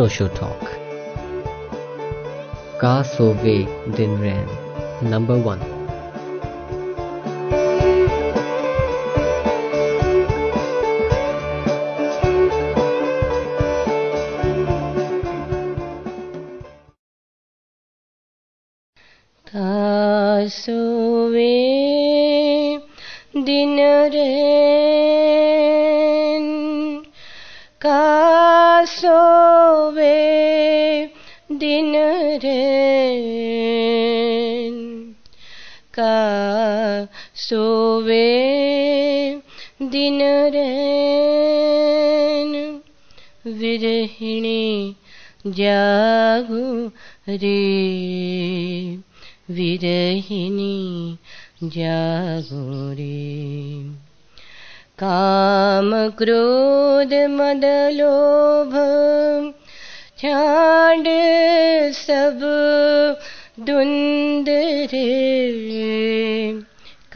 नोशो talk का सोवे दिन रैन नंबर वन विरहिणी जागु रे। विरहिणी जागोरे काम क्रोध मद लोभ, छांड सब धुंद रे।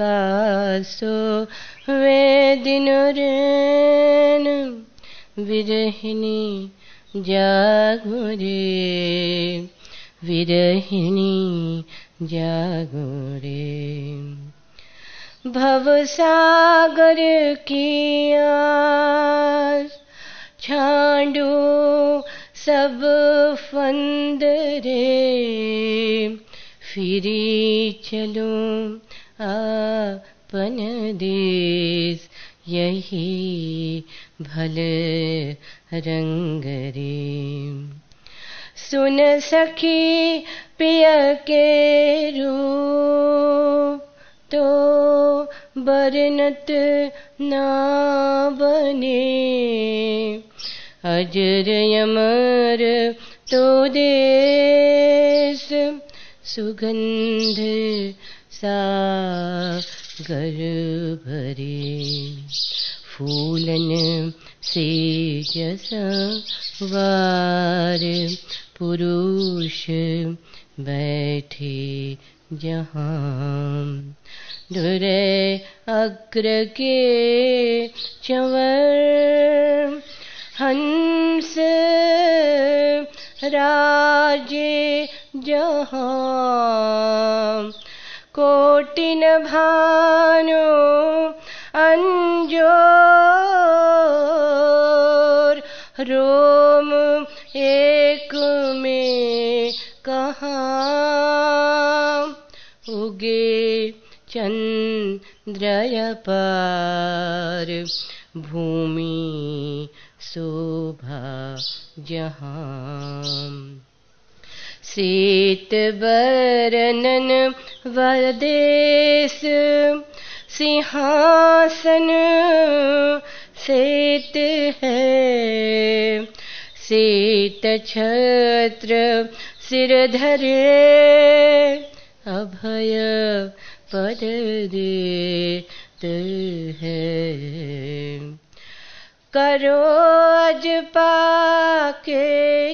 कासो वे दिन रेन विरहिणी जागोरे विरहिणी जागोरे भव सागर किया छांडो सब फंद रे। फिरी चलो आपन देश, यही भल रंग रे सुन सखी पिय के रूप तो बरनत ना बने। अजर यमर तो देश, सुगंध सागर भरे। फूलन वार पुरुष बैठे जहाँ। दुरे अग्र के चवर हंस राजे जहाँ। कोटिन भानो अंजोर। रोम एक में कहाँ उगे चंद्रय पार? भूमि शोभा जहाँ। शीत बरनन वदेश सिंहासन सेत है। शीत छत्र सिर धरे, अभय पद दे करो अज पाके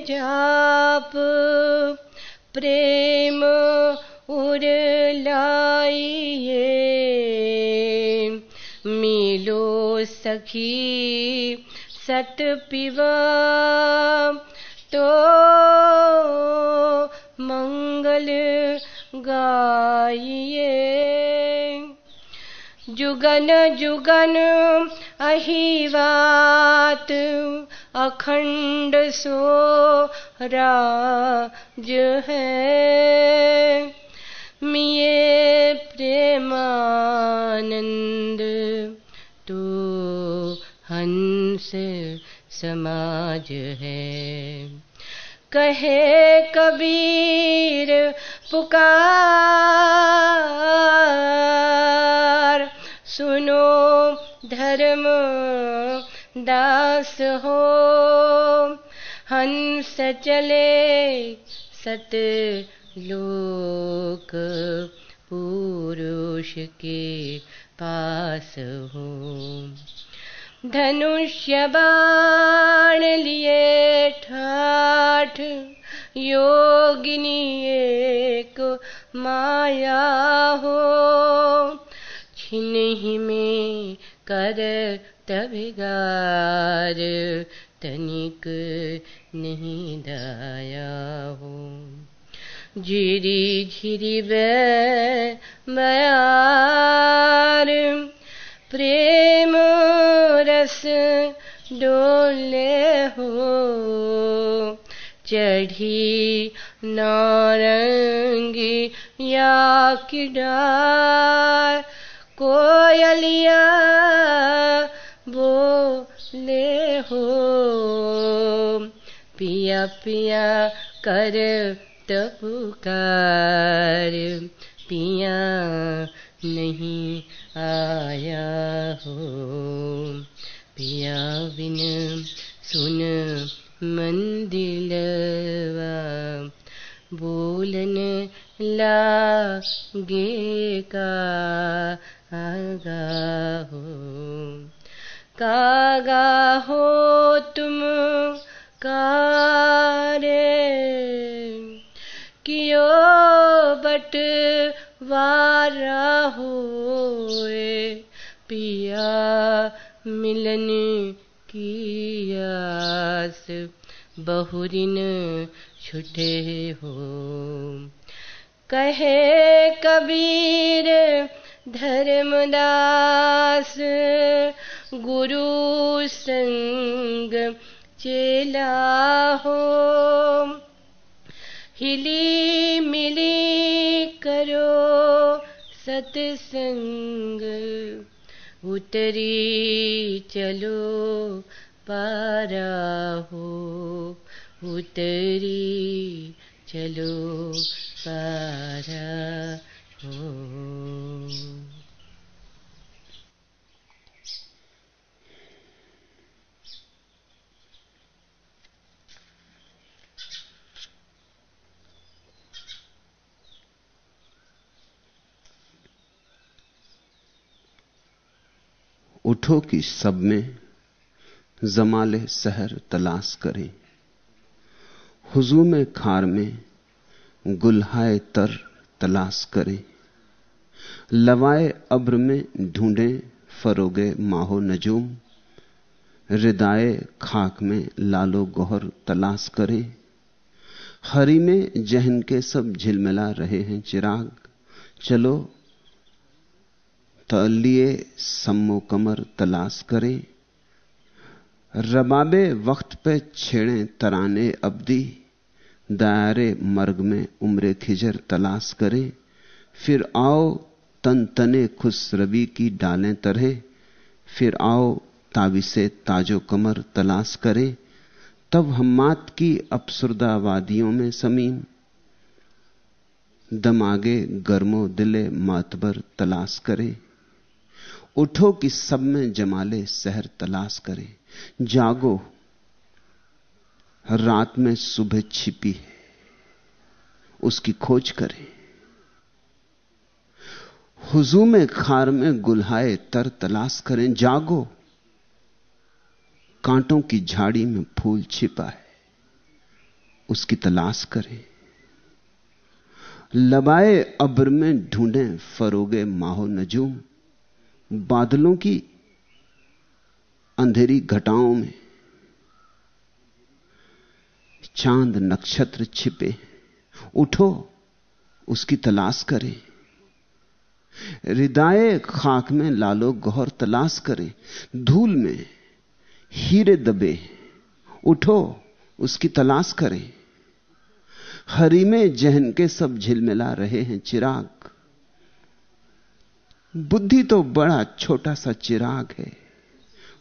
जाप, प्रेम उर लाइए। सखी, सत पिवा तो मंगल गाइए। जुगन जुगन अहिवात अखंड सो राज है। मिये प्रेमानंद तो हंस समाज है। कहे कबीर, पुकार, सुनो धर्म दास हो। हंस चले सत लोक पुरुष के पास हो। धनुष्य बाण लिए ठाठ योगिनी एक माया हो। छिन ही में कर तभिगार तनिक नहीं दाया हो। झिरी झिरी बयार प्रेम रस डोले हो, चढ़ी नारंगी या की डार कोयलिया बोले हो, पिया पिया कर पुकार पिया नहीं आया हो। पिया बिन सुन मंदिलवा बोलन लागे का आगा हो। कागा हो तुम कारे। कियो बट वारा होए पिया मिलन की आस, बहुरिन छुटे हो। कहे कबीर धर्मदास गुरु संग चेला हो। हिली मिली करो सत्संग। उतरी चलो पारा हो। उतरी चलो पारा हो। उठो कि सब में जमाले शहर तलाश करें। हुजू में खार में गुल्हाए तर तलाश करें। लवाए अब्र में ढूंढे फरोगे माहो नजूम। हृदय खाक में लालो गोहर तलाश करें। हरी में जहन के सब झिलमिला रहे हैं चिराग। चलो तलिए सम्मो कमर तलाश करे। रबाबे वक्त पे छेड़े तराने अब्दी, दायरे मर्ग में उम्र खिजर तलाश करें। फिर आओ तन तने खुश रवि की डालें तरह। फिर आओ ताविसे ताजो कमर तलाश करें। तब हम्मात की अपसुरदा वादियों में समीम दमागे गर्मो दिले मातबर तलाश करे। उठो कि सब में जमाले शहर तलाश करे। जागो, रात में सुबह छिपी है, उसकी खोज करें। हुजू में खार में गुल्हाए तर तलाश करें। जागो, कांटों की झाड़ी में फूल छिपा है, उसकी तलाश करें। लबाए अब्र में ढूंढे फरोगे माहो नजूम। बादलों की अंधेरी घटाओं में चाँद नक्षत्र छिपे, उठो, उसकी तलाश करें। हृदय खाक में लालो गौर तलाश करें। धूल में हीरे दबे, उठो, उसकी तलाश करें। हरी में जहन के सब झिलमिला रहे हैं चिराग। बुद्धि तो बड़ा छोटा सा चिराग है।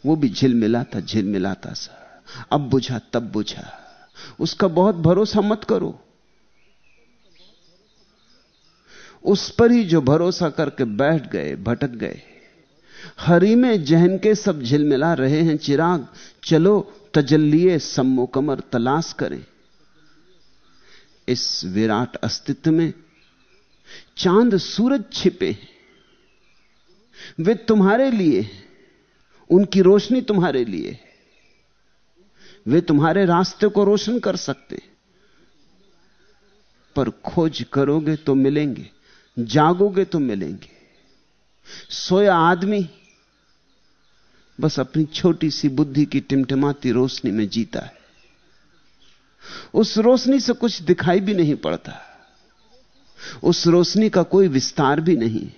वो भी झिलमिलाता झिलमिलाता सा। अब बुझा, तब बुझा। उसका बहुत भरोसा मत करो। उस पर ही जो भरोसा करके बैठ गए, भटक गए। हरी में जहन के सब झिलमिला रहे हैं चिराग। चलो तजल्लिए सम्मो कमर तलाश करें। इस विराट अस्तित्व में चाँद सूरज छिपे वे तुम्हारे लिए, उनकी रोशनी तुम्हारे लिए, वे तुम्हारे रास्ते को रोशन कर सकते। पर खोज करोगे तो मिलेंगे, जागोगे तो मिलेंगे। सोया आदमी बस अपनी छोटी सी बुद्धि की टिमटिमाती रोशनी में जीता है। उस रोशनी से कुछ दिखाई भी नहीं पड़ता। उस रोशनी का कोई विस्तार भी नहीं।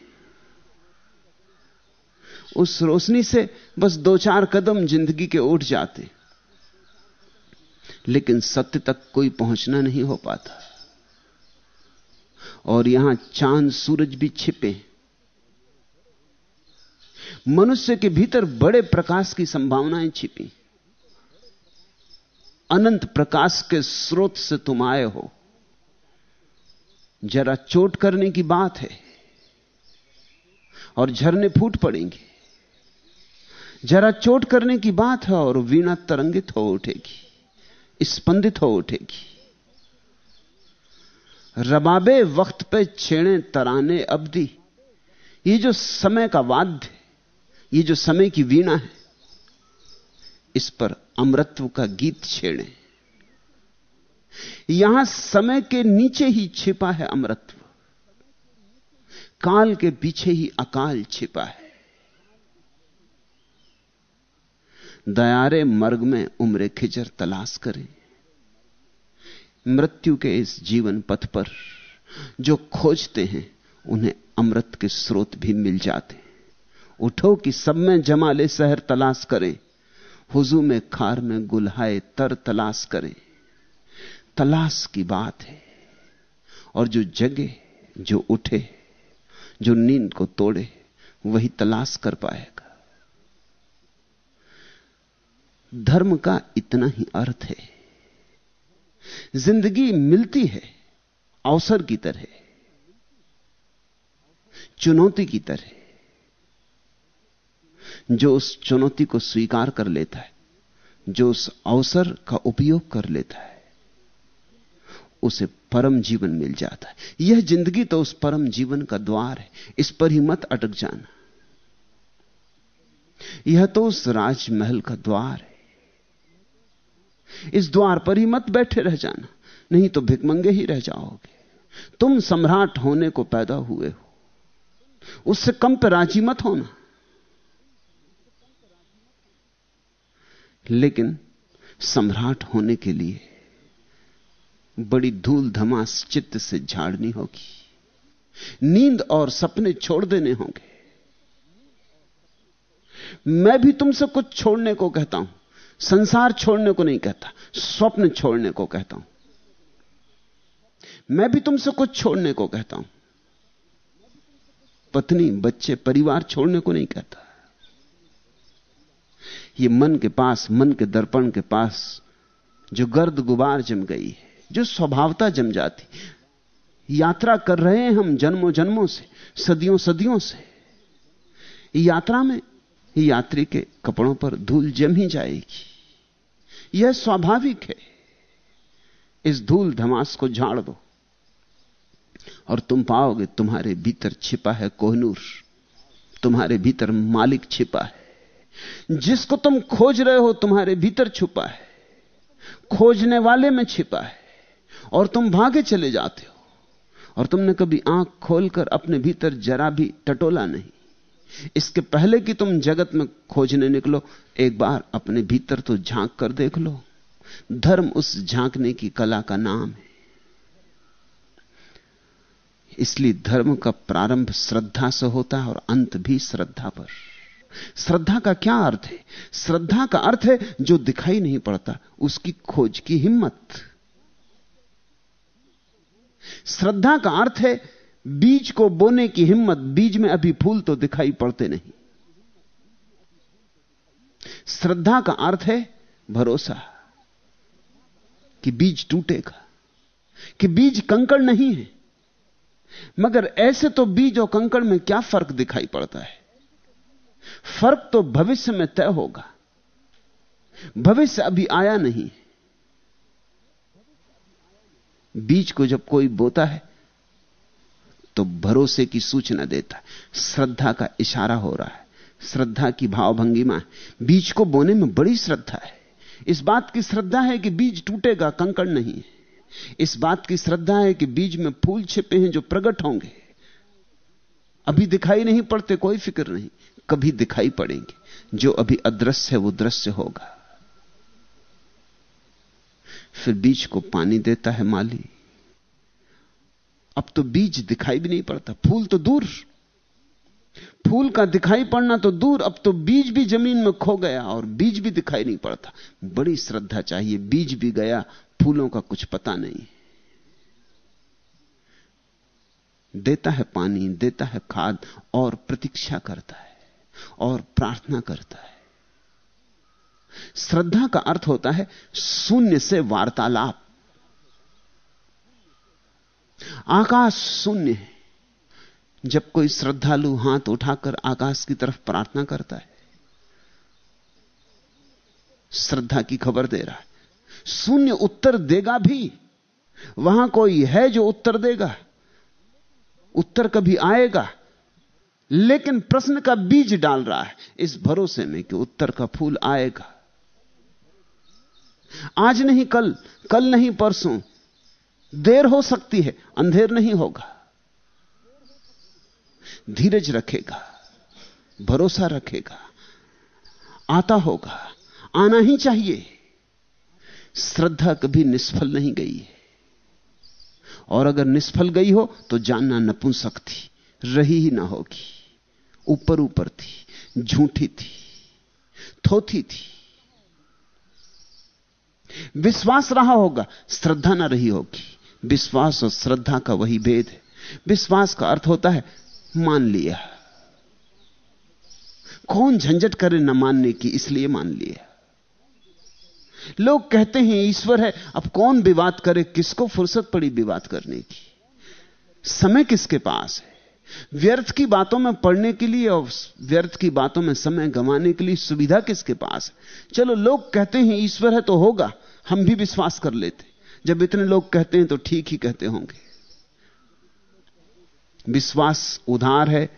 उस रोशनी से बस दो चार कदम ज़िंदगी के उठ जाते। लेकिन सत्य तक कोई पहुँचना नहीं हो पाता। और यहाँ चाँद सूरज भी छिपे मनुष्य के भीतर बड़े प्रकाश की संभावनाएँ छिपी। अनंत प्रकाश के स्रोत से तुम आए हो। जरा चोट करने की बात है। और झरने फूट पड़ेंगे। जरा चोट करने की बात है और वीणा तरंगित हो उठेगी, स्पंदित हो उठेगी। रबाबे वक्त पे छेड़े तराने अवधि ये जो समय का वाद्य ये जो समय की वीणा है, इस पर अमृत्व का गीत छेड़े। यहाँ समय के नीचे ही छिपा है अमृत्व काल के पीछे ही अकाल छिपा है। दयारे मर्ग में उम्र खिचर तलाश करें। मृत्यु के इस जीवन पथ पर जो खोजते हैं, उन्हें अमृत के स्रोत भी मिल जाते उठो कि सब में जमाले शहर तलाश करें। हुजू में खार में गुलहाए तर तलाश करें। तलाश की बात है, और जो जगे, जो उठे, जो नींद को तोड़े, वही तलाश कर पाएगा धर्म का इतना ही अर्थ है। ज़िंदगी मिलती है, अवसर की तरह, चुनौती की तरह। जो उस चुनौती को स्वीकार कर लेता है, जो उस अवसर का उपयोग कर लेता है, उसे परम जीवन मिल जाता है। यह ज़िंदगी तो उस परम जीवन का द्वार है, इस पर ही मत अटक जाना। यह तो उस राजमहल का द्वार है। इस द्वार पर ही मत बैठे रह जाना, नहीं तो भिकमंगे ही रह जाओगे। तुम सम्राट होने को पैदा हुए हो। उससे कम पे राज़ी मत होना। लेकिन सम्राट होने के लिए बड़ी धूल धमास चित्त से झाड़नी होगी। नींद और सपने छोड़ देने होंगे। मैं भी तुमसे कुछ छोड़ने को कहता हूँ। संसार छोड़ने को नहीं कहता, स्वप्न छोड़ने को कहता हूँ। मैं भी तुमसे कुछ छोड़ने को कहता हूँ। पत्नी, बच्चे, परिवार छोड़ने को नहीं कहता। ये मन के पास, मन के दर्पण के पास जो गर्द गुबार जम गई है, जो स्वभावता जम जाती, यात्रा कर रहे हैं हम जन्मों जन्मों से सदियों सदियों से यात्रा में यात्री के कपड़ों पर धूल जम ही जाएगी। यह स्वाभाविक है। इस धूल धमास को झाड़ दो। और तुम पाओगे तुम्हारे भीतर छिपा है कोहनूर। तुम्हारे भीतर मालिक छिपा है। जिसको तुम खोज रहे हो तुम्हारे भीतर छुपा है। खोजने वाले में छिपा है। और तुम भागे चले जाते हो। और तुमने कभी आँख खोलकर अपने भीतर जरा भी टटोला नहीं। इसके पहले कि तुम जगत में खोजने निकलो, एक बार अपने भीतर तो झाँक कर देख लो। धर्म उस झांकने की कला का नाम है। इसलिए धर्म का प्रारंभ श्रद्धा से होता है और अंत भी श्रद्धा पर। श्रद्धा का क्या अर्थ है? श्रद्धा का अर्थ है जो दिखाई नहीं पड़ता, उसकी खोज की हिम्मत। श्रद्धा का अर्थ है बीज को बोने की हिम्मत, बीज में अभी फूल तो दिखाई पड़ते नहीं। श्रद्धा का अर्थ है भरोसा कि बीज टूटेगा, कि बीज कंकड़ नहीं है। मगर ऐसे तो बीज और कंकड़ में क्या फ़र्क दिखाई पड़ता है? फ़र्क तो भविष्य में तय होगा। भविष्य अभी आया नहीं बीज को जब कोई बोता है तो भरोसे की सूचना देता श्रद्धा का इशारा हो रहा है। श्रद्धा की भावभंगिमा है बीज को बोने में बड़ी श्रद्धा है। इस बात की श्रद्धा है कि बीज टूटेगा, कंकड़ नहीं है। इस बात की श्रद्धा है कि बीज में फूल छिपे हैं जो प्रकट होंगे। अभी दिखाई नहीं पड़ते, कोई फ़िक्र नहीं। कभी दिखाई पड़ेंगे। जो अभी अदृश्य है, वो दृश्य होगा। फिर बीज को पानी देता है माली। अब तो बीज दिखाई भी नहीं पड़ता, फूल तो दूर। फूल का दिखाई पड़ना तो दूर, अब तो बीज भी ज़मीन में खो गया और बीज भी दिखाई नहीं पड़ता। बड़ी श्रद्धा चाहिए, बीज भी गया, फूलों का कुछ पता नहीं। देता है पानी, देता है खाद और प्रतीक्षा करता है और प्रार्थना करता है। श्रद्धा का अर्थ होता है शून्य से वार्तालाप। आकाश शून्य है। जब कोई श्रद्धालु हाथ उठाकर आकाश की तरफ़ प्रार्थना करता है, श्रद्धा की खबर दे रहा है, शून्य उत्तर देगा भी। वहाँ कोई है जो उत्तर देगा? उत्तर कभी आएगा? लेकिन प्रश्न का बीज डाल रहा है, इस भरोसे में कि उत्तर का फूल आएगा। आज नहीं कल कल नहीं परसों देर हो सकती है, अंधेर नहीं होगा। धीरज रखेगा, भरोसा रखेगा, आता होगा, आना ही चाहिए। श्रद्धा कभी निष्फल नहीं गई है। और अगर निष्फल गई हो तो जानना नपुंसक थी, रही ही ना होगी। ऊपर ऊपर थी, झूठी थी, थोथी थी। विश्वास रहा होगा, श्रद्धा ना रही होगी। विश्वास और श्रद्धा का वही भेद है। विश्वास का अर्थ होता है, मान लिया। कौन झंझट करे न मानने की, इसलिए मान लिया। लोग कहते हैं, ईश्वर है, अब कौन विवाद करे, किसको फुर्सत पड़ी विवाद करने की? समय किसके पास है? व्यर्थ की बातों में पढ़ने के लिए और व्यर्थ की बातों में समय गंवाने के लिए सुविधा किसके पास है? चलो, लोग कहते हैं, ईश्वर है तो होगा, हम भी विश्वास कर लेते। जब इतने लोग कहते हैं तो ठीक ही कहते होंगे। विश्वास उधार है,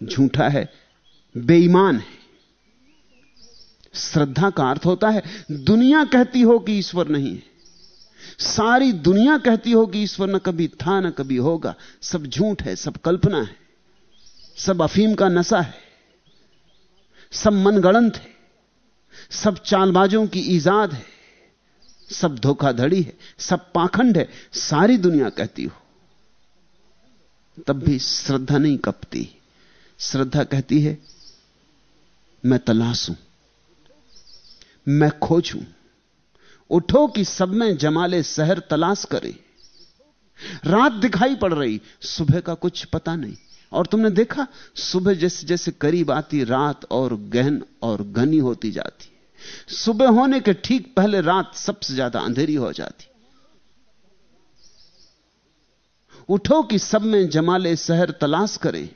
झूठा है, बेईमान है। श्रद्धा का अर्थ होता है, दुनिया कहती हो कि ईश्वर नहीं है। सारी दुनिया कहती हो कि ईश्वर न कभी था, न कभी होगा। सब झूठ है, सब कल्पना है, सब अफीम का नशा है, सब मनगणंत है, सब चालबाजों की ईजाद है। सब धोखाधड़ी है, सब पाखंड है, सारी दुनिया कहती हो। तब भी श्रद्धा नहीं कपती। श्रद्धा कहती है, मैं तलाशूं मैं खोजूं उठो कि सब में जमाले शहर तलाश करे। रात दिखाई पड़ रही, सुबह का कुछ पता नहीं। और तुमने देखा, सुबह जैसे जैसे करीब आती, रात और गहन और घनी होती जाती। सुबह होने के ठीक पहले रात सबसे ज़्यादा अंधेरी हो जाती। उठो कि सब में जमाले शहर तलाश करें।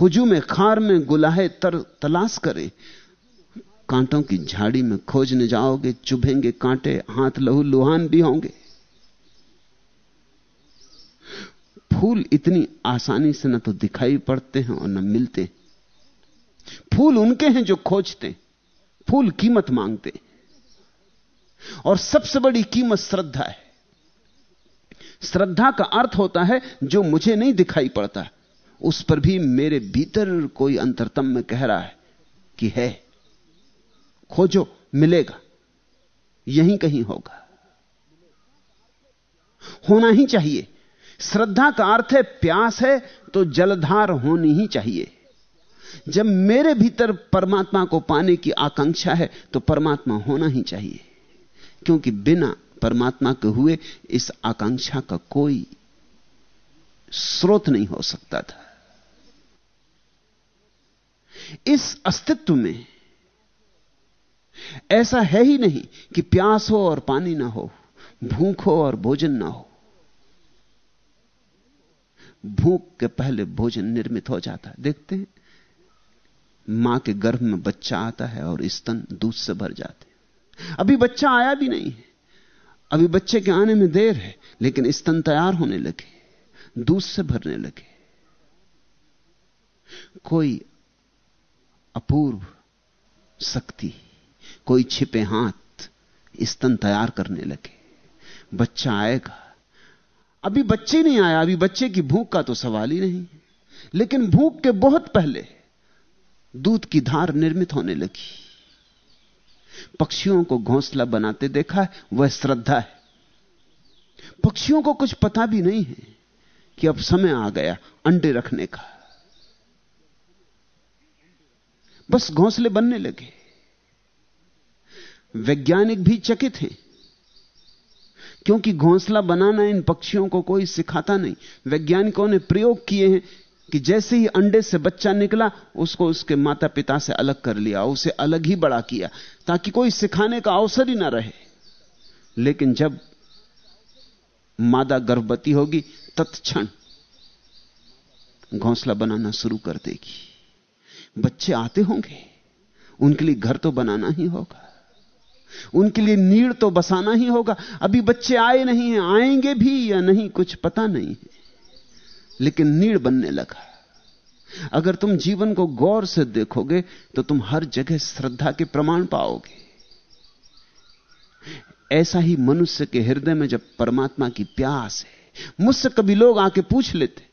हुजू में खार में गुलाहे तर तलाश करें। कांटों की झाड़ी में खोजने जाओगे, चुभेंगे कांटे, हाथ लहू लुहान भी होंगे। फूल इतनी आसानी से न तो दिखाई पड़ते हैं और न मिलते। फूल उनके हैं जो खोजते। फूल कीमत मांगते और सबसे बड़ी कीमत श्रद्धा है। श्रद्धा का अर्थ होता है, जो मुझे नहीं दिखाई पड़ता, उस पर भी मेरे भीतर कोई अंतरतम में कह रहा है कि है, खोजो, मिलेगा, यहीं कहीं होगा। होना ही चाहिए। श्रद्धा का अर्थ है, प्यास है तो जलधार होनी ही चाहिए। जब मेरे भीतर परमात्मा को पाने की आकांक्षा है तो परमात्मा होना ही चाहिए। क्योंकि बिना परमात्मा के हुए इस आकांक्षा का कोई स्रोत नहीं हो सकता था। इस अस्तित्व में ऐसा है ही नहीं कि प्यास हो और पानी ना हो, भूख हो और भोजन ना हो। भूख के पहले भोजन निर्मित हो जाता है। देखते हैं माँ के गर्भ में बच्चा आता है और स्तन दूध से भर जाते अभी बच्चा आया भी नहीं है। अभी बच्चे के आने में देर है, लेकिन स्तन तैयार होने लगे, दूध से भरने लगे। कोई अपूर्व शक्ति, कोई छिपे हाथ स्तन तैयार करने लगे। बच्चा आएगा। अभी बच्चे नहीं आया, अभी बच्चे की भूख का तो सवाल ही नहीं। लेकिन भूख के बहुत पहले दूध की धार निर्मित होने लगी। पक्षियों को घोंसला बनाते देखा है वह श्रद्धा है। पक्षियों को कुछ पता भी नहीं है कि अब समय आ गया अंडे रखने का। बस घोंसले बनने लगे। वैज्ञानिक भी चकित हैं। क्योंकि घोंसला बनाना इन पक्षियों को कोई सिखाता नहीं, वैज्ञानिकों ने प्रयोग किए हैं कि जैसे ही अंडे से बच्चा निकला, उसको उसके माता पिता से अलग कर लिया, उसे अलग ही बड़ा किया, ताकि कोई सिखाने का अवसर ही ना रहे। लेकिन जब मादा गर्भवती होगी, तत्क्षण घोंसला बनाना शुरू कर देगी। बच्चे आते होंगे, उनके लिए घर तो बनाना ही होगा, उनके लिए नीड़ तो बसाना ही होगा। अभी बच्चे आए नहीं हैं, आएँगे भी या नहीं, कुछ पता नहीं है। लेकिन नीड़ बनने लगा। अगर तुम जीवन को गौर से देखोगे तो तुम हर जगह श्रद्धा के प्रमाण पाओगे। ऐसा ही मनुष्य के हृदय में जब परमात्मा की प्यास है, मुझसे कभी लोग आके पूछ लेते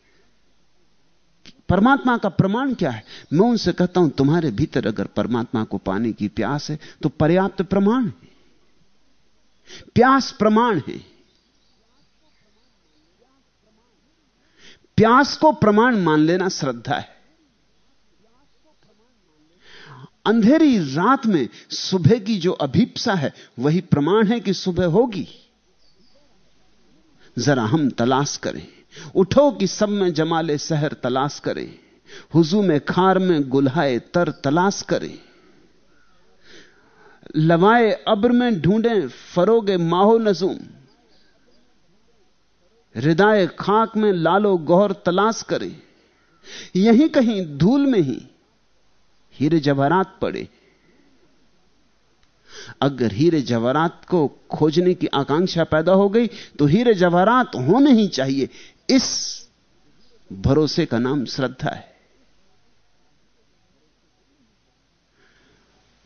परमात्मा का प्रमाण क्या है? मैं उनसे कहता हूँ, तुम्हारे भीतर अगर परमात्मा को पाने की प्यास है तो पर्याप्त प्रमाण है। प्यास प्रमाण है। प्यास को प्रमाण मान लेना श्रद्धा है। अंधेरी रात में सुबह की जो अभीपसा है, वही प्रमाण है कि सुबह होगी। जरा हम तलाश करें। उठो कि सब में जमाले शहर तलाश करें। हुजू में खार में गुल्हाए तर तलाश करें। लवाए अब्र में ढूंढे, फरोगे माहो नजूम। हृदय खाक में लालो गौर तलाश करे। यहीं कहीं धूल में ही हीरे जवाहरात पड़े। अगर हीरे जवाहरात को खोजने की आकांक्षा पैदा हो गई तो हीरे जवाहरात होने ही चाहिए। इस भरोसे का नाम श्रद्धा है।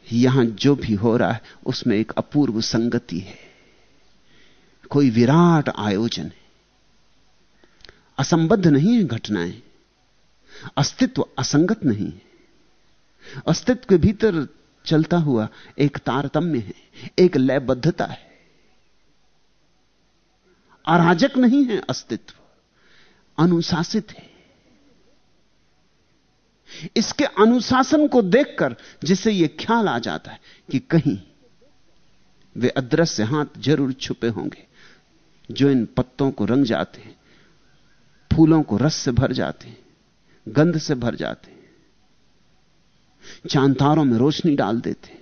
यहाँ जो भी हो रहा है, उसमें एक अपूर्व संगति है। कोई विराट आयोजन है। असंबद्ध नहीं है घटनाएँ, अस्तित्व असंगत नहीं है। अस्तित्व के भीतर चलता हुआ एक तारतम्य है, एक लयबद्धता है। अराजक नहीं है अस्तित्व, अनुशासित है। इसके अनुशासन को देखकर जिसे यह ख्याल आ जाता है कि कहीं वे अदृश्य हाथ ज़रूर छुपे होंगे, जो इन पत्तों को रंग जाते हैं। फूलों को रस से भर जाते हैं, गंध से भर जाते हैं, चांतारों में रोशनी डाल देते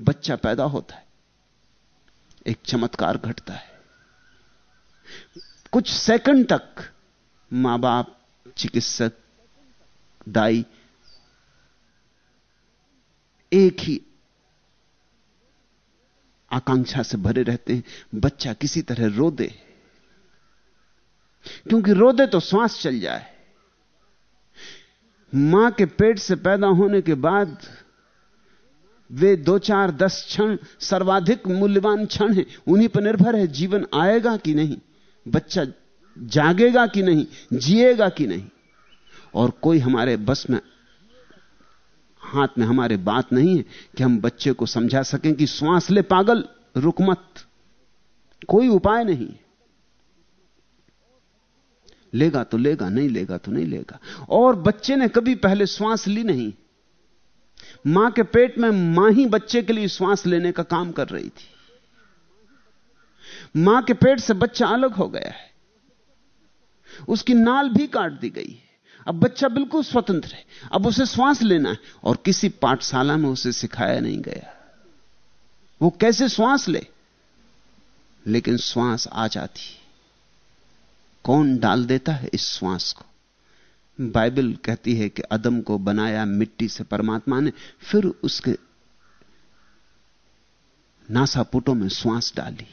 बच्चा पैदा होता है, एक चमत्कार घटता है। कुछ सेकंड तक माँ बाप चिकित्सक, दाई एक ही आकांक्षा से भरे रहते हैं। बच्चा किसी तरह रो दे। क्योंकि रो दे तो श्वास चल जाए। माँ के पेट से पैदा होने के बाद वे दो चार दस क्षण सर्वाधिक मूल्यवान क्षण हैं, उन्हीं पर निर्भर है जीवन आएगा कि नहीं, बच्चा जागेगा कि नहीं, जिएगा कि नहीं। और कोई हमारे बस में, हाथ में हमारे बात नहीं है कि हम बच्चे को समझा सकें कि श्वास ले पागल, रुक मत। कोई उपाय नहीं। लेगा तो लेगा, नहीं लेगा तो नहीं लेगा। और बच्चे ने कभी पहले श्वास ली नहीं। माँ के पेट में माँ ही बच्चे के लिए श्वास लेने का काम कर रही थी। माँ के पेट से बच्चा अलग हो गया है। उसकी नाल भी काट दी गई है। अब बच्चा बिल्कुल स्वतंत्र है। अब उसे श्वास लेना है और किसी पाठशाला में उसे सिखाया नहीं गया। वो कैसे श्वास ले? लेकिन श्वास आ जाती कौन डाल देता है इस श्वास को? बाइबल कहती है कि अदम को बनाया मिट्टी से परमात्मा ने, फिर उसके नासापुटों में श्वास डाली,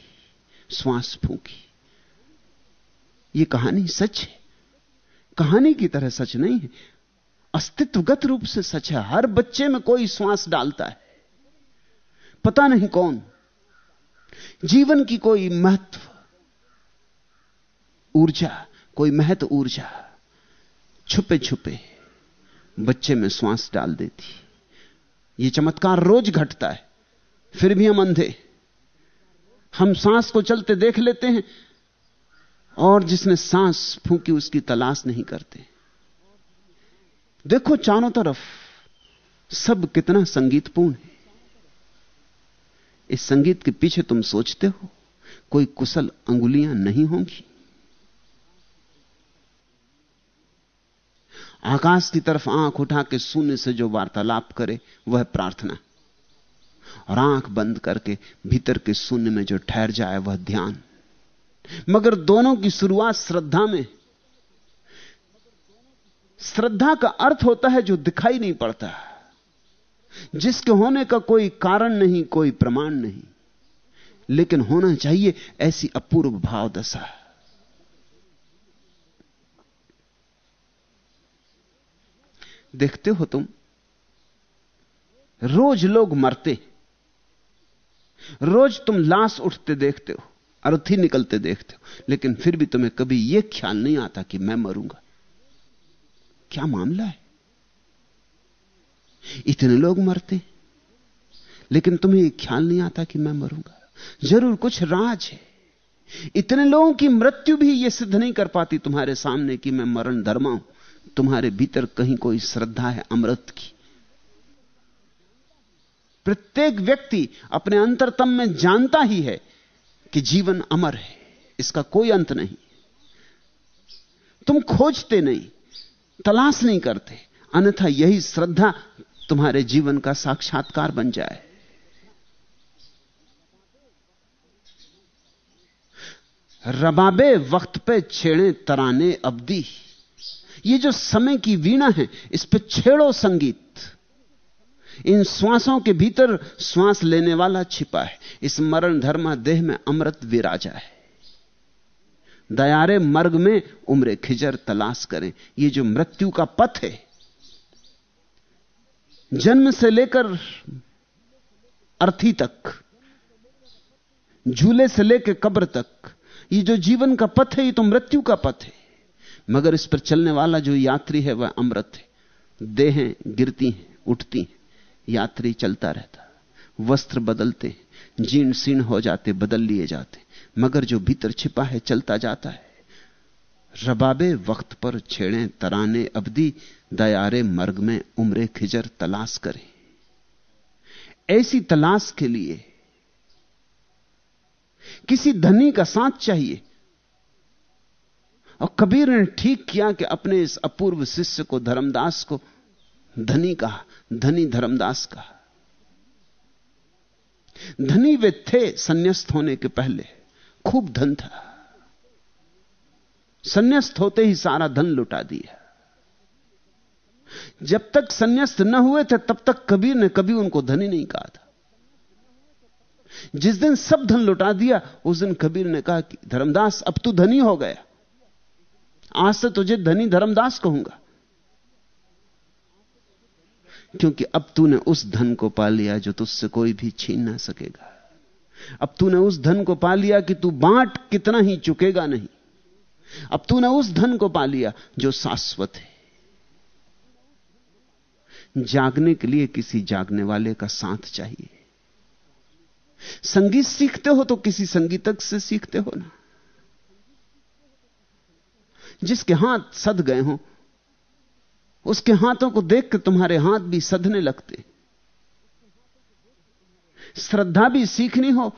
श्वास फूकी। यह कहानी सच है। कहानी की तरह सच नहीं है। अस्तित्वगत रूप से सच है। हर बच्चे में कोई श्वास डालता है। पता नहीं कौन। जीवन की कोई महत्व ऊर्जा, कोई महत्व ऊर्जा। छुपे छुपे बच्चे में श्वास डाल देती। ये चमत्कार रोज घटता है, फिर भी हम अंधे। हम सांस को चलते देख लेते हैं, और जिसने सांस फूकी उसकी तलाश नहीं करते। देखो चारों तरफ़, सब कितना संगीतपूर्ण है। इस संगीत के पीछे तुम सोचते हो, कोई कुशल अंगुलियाँ नहीं होंगी। आकाश की तरफ़ आँख उठा के शून्य से जो वार्तालाप करे, वह प्रार्थना। और आँख बंद करके भीतर के शून्य में जो ठहर जाए, वह ध्यान। मगर दोनों की शुरुआत श्रद्धा में। श्रद्धा का अर्थ होता है जो दिखाई नहीं पड़ता। जिसके होने का कोई कारण नहीं, कोई प्रमाण नहीं। लेकिन होना चाहिए ऐसी अपूर्व भाव दशा। देखते हो तुम? रोज लोग मरते रोज तुम लाश उठते देखते हो, अर्थी निकलते देखते हो, लेकिन फिर भी तुम्हें कभी यह ख्याल नहीं आता कि मैं मरूँगा। क्या मामला है? इतने लोग मरते लेकिन तुम्हें ख्याल नहीं आता कि मैं मरूँगा। ज़रूर कुछ राज है। इतने लोगों की मृत्यु भी यह सिद्ध नहीं कर पाती तुम्हारे सामने कि मैं मरण धर्मा हूँ। तुम्हारे भीतर कहीं कोई श्रद्धा है अमृत की। प्रत्येक व्यक्ति अपने अंतरतम में जानता ही है कि जीवन अमर है, इसका कोई अंत नहीं। तुम खोजते नहीं, तलाश नहीं करते, अन्यथा यही श्रद्धा तुम्हारे जीवन का साक्षात्कार बन जाए। रबाबे वक्त पे छेड़े तराने अवधि ये जो समय की वीणा है, इस पे छेड़ो संगीत। इन श्वासों के भीतर श्वास लेने वाला छिपा है। इस मरण धर्मा देह में अमृत विराजा है। दयारे मर्ग में उम्र खिजर तलाश करें। ये जो मृत्यु का पथ है, जन्म से लेकर अर्थी तक, झूले से लेकर कब्र तक, ये जो जीवन का पथ है, ये तो मृत्यु का पथ है। मगर इस पर चलने वाला जो यात्री है, वह अमृत है। देहें गिरती हैं, उठती हैं। यात्री चलता रहता वस्त्र बदलते जीर्ण सीर्ण हो जाते, बदल लिए जाते मगर जो भीतर छिपा है, चलता जाता है। रबाबे वक्त पर छेड़े, तराने अवधि दयारे मर्ग में उम्रे खिजर, तलाश करें। ऐसी तलाश के लिए किसी धनी का साथ चाहिए। और कबीर ने ठीक किया कि अपने इस अपूर्व शिष्य को, धर्मदास को, धनी कहा, धनी धर्मदास कहा। धनी वे थे संन्यास्त होने के पहले, खूब धन था। संन्यास्त होते ही सारा धन लुटा दिया। जब तक संन्यास्त न हुए थे, तब तक कबीर ने कभी उनको धनी नहीं कहा था। जिस दिन सब धन लुटा दिया, उस दिन कबीर ने कहा कि, धर्मदास, अब तू धनी हो गया। आज से तुझे धनी धर्मदास कहूँगा। क्योंकि अब तूने उस धन को पा लिया जो तुझसे कोई भी छीन ना सकेगा। अब तूने उस धन को पा लिया कि तू बांट कितना ही चुकेगा नहीं। अब तूने उस धन को पा लिया जो शाश्वत है। जागने के लिए किसी जागने वाले का साथ चाहिए। संगीत सीखते हो तो किसी संगीतक से सीखते हो ना। जिसके हाथ सद गए हो, उसके हाथों को देख के तुम्हारे हाथ भी सधने लगते। श्रद्धा भी सीखनी हो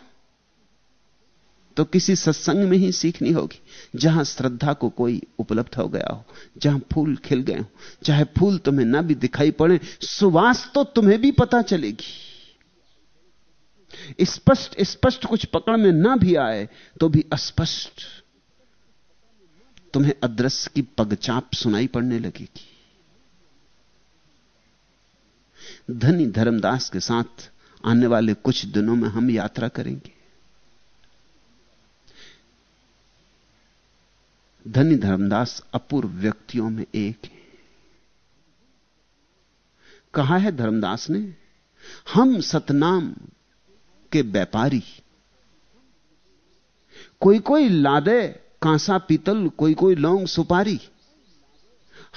तो किसी सत्संग में ही सीखनी होगी, जहाँ श्रद्धा को कोई उपलब्ध हो गया हो, जहाँ फूल खिल गए हो। चाहे फूल तुम्हें ना भी दिखाई पड़े, सुवास तो तुम्हें भी पता चलेगी। स्पष्ट स्पष्ट कुछ पकड़ में ना भी आए तो भी अस्पष्ट। तुम्हें अदृश्य की पगचाप सुनाई पड़ने लगेगी। धनी धर्मदास के साथ आने वाले कुछ दिनों में हम यात्रा करेंगे। धनी धर्मदास अपूर्व व्यक्तियों में एक है। कहा है धर्मदास ने, हम सतनाम के व्यापारी। कोई कोई लादे कांसा पीतल, कोई कोई लौंग सुपारी।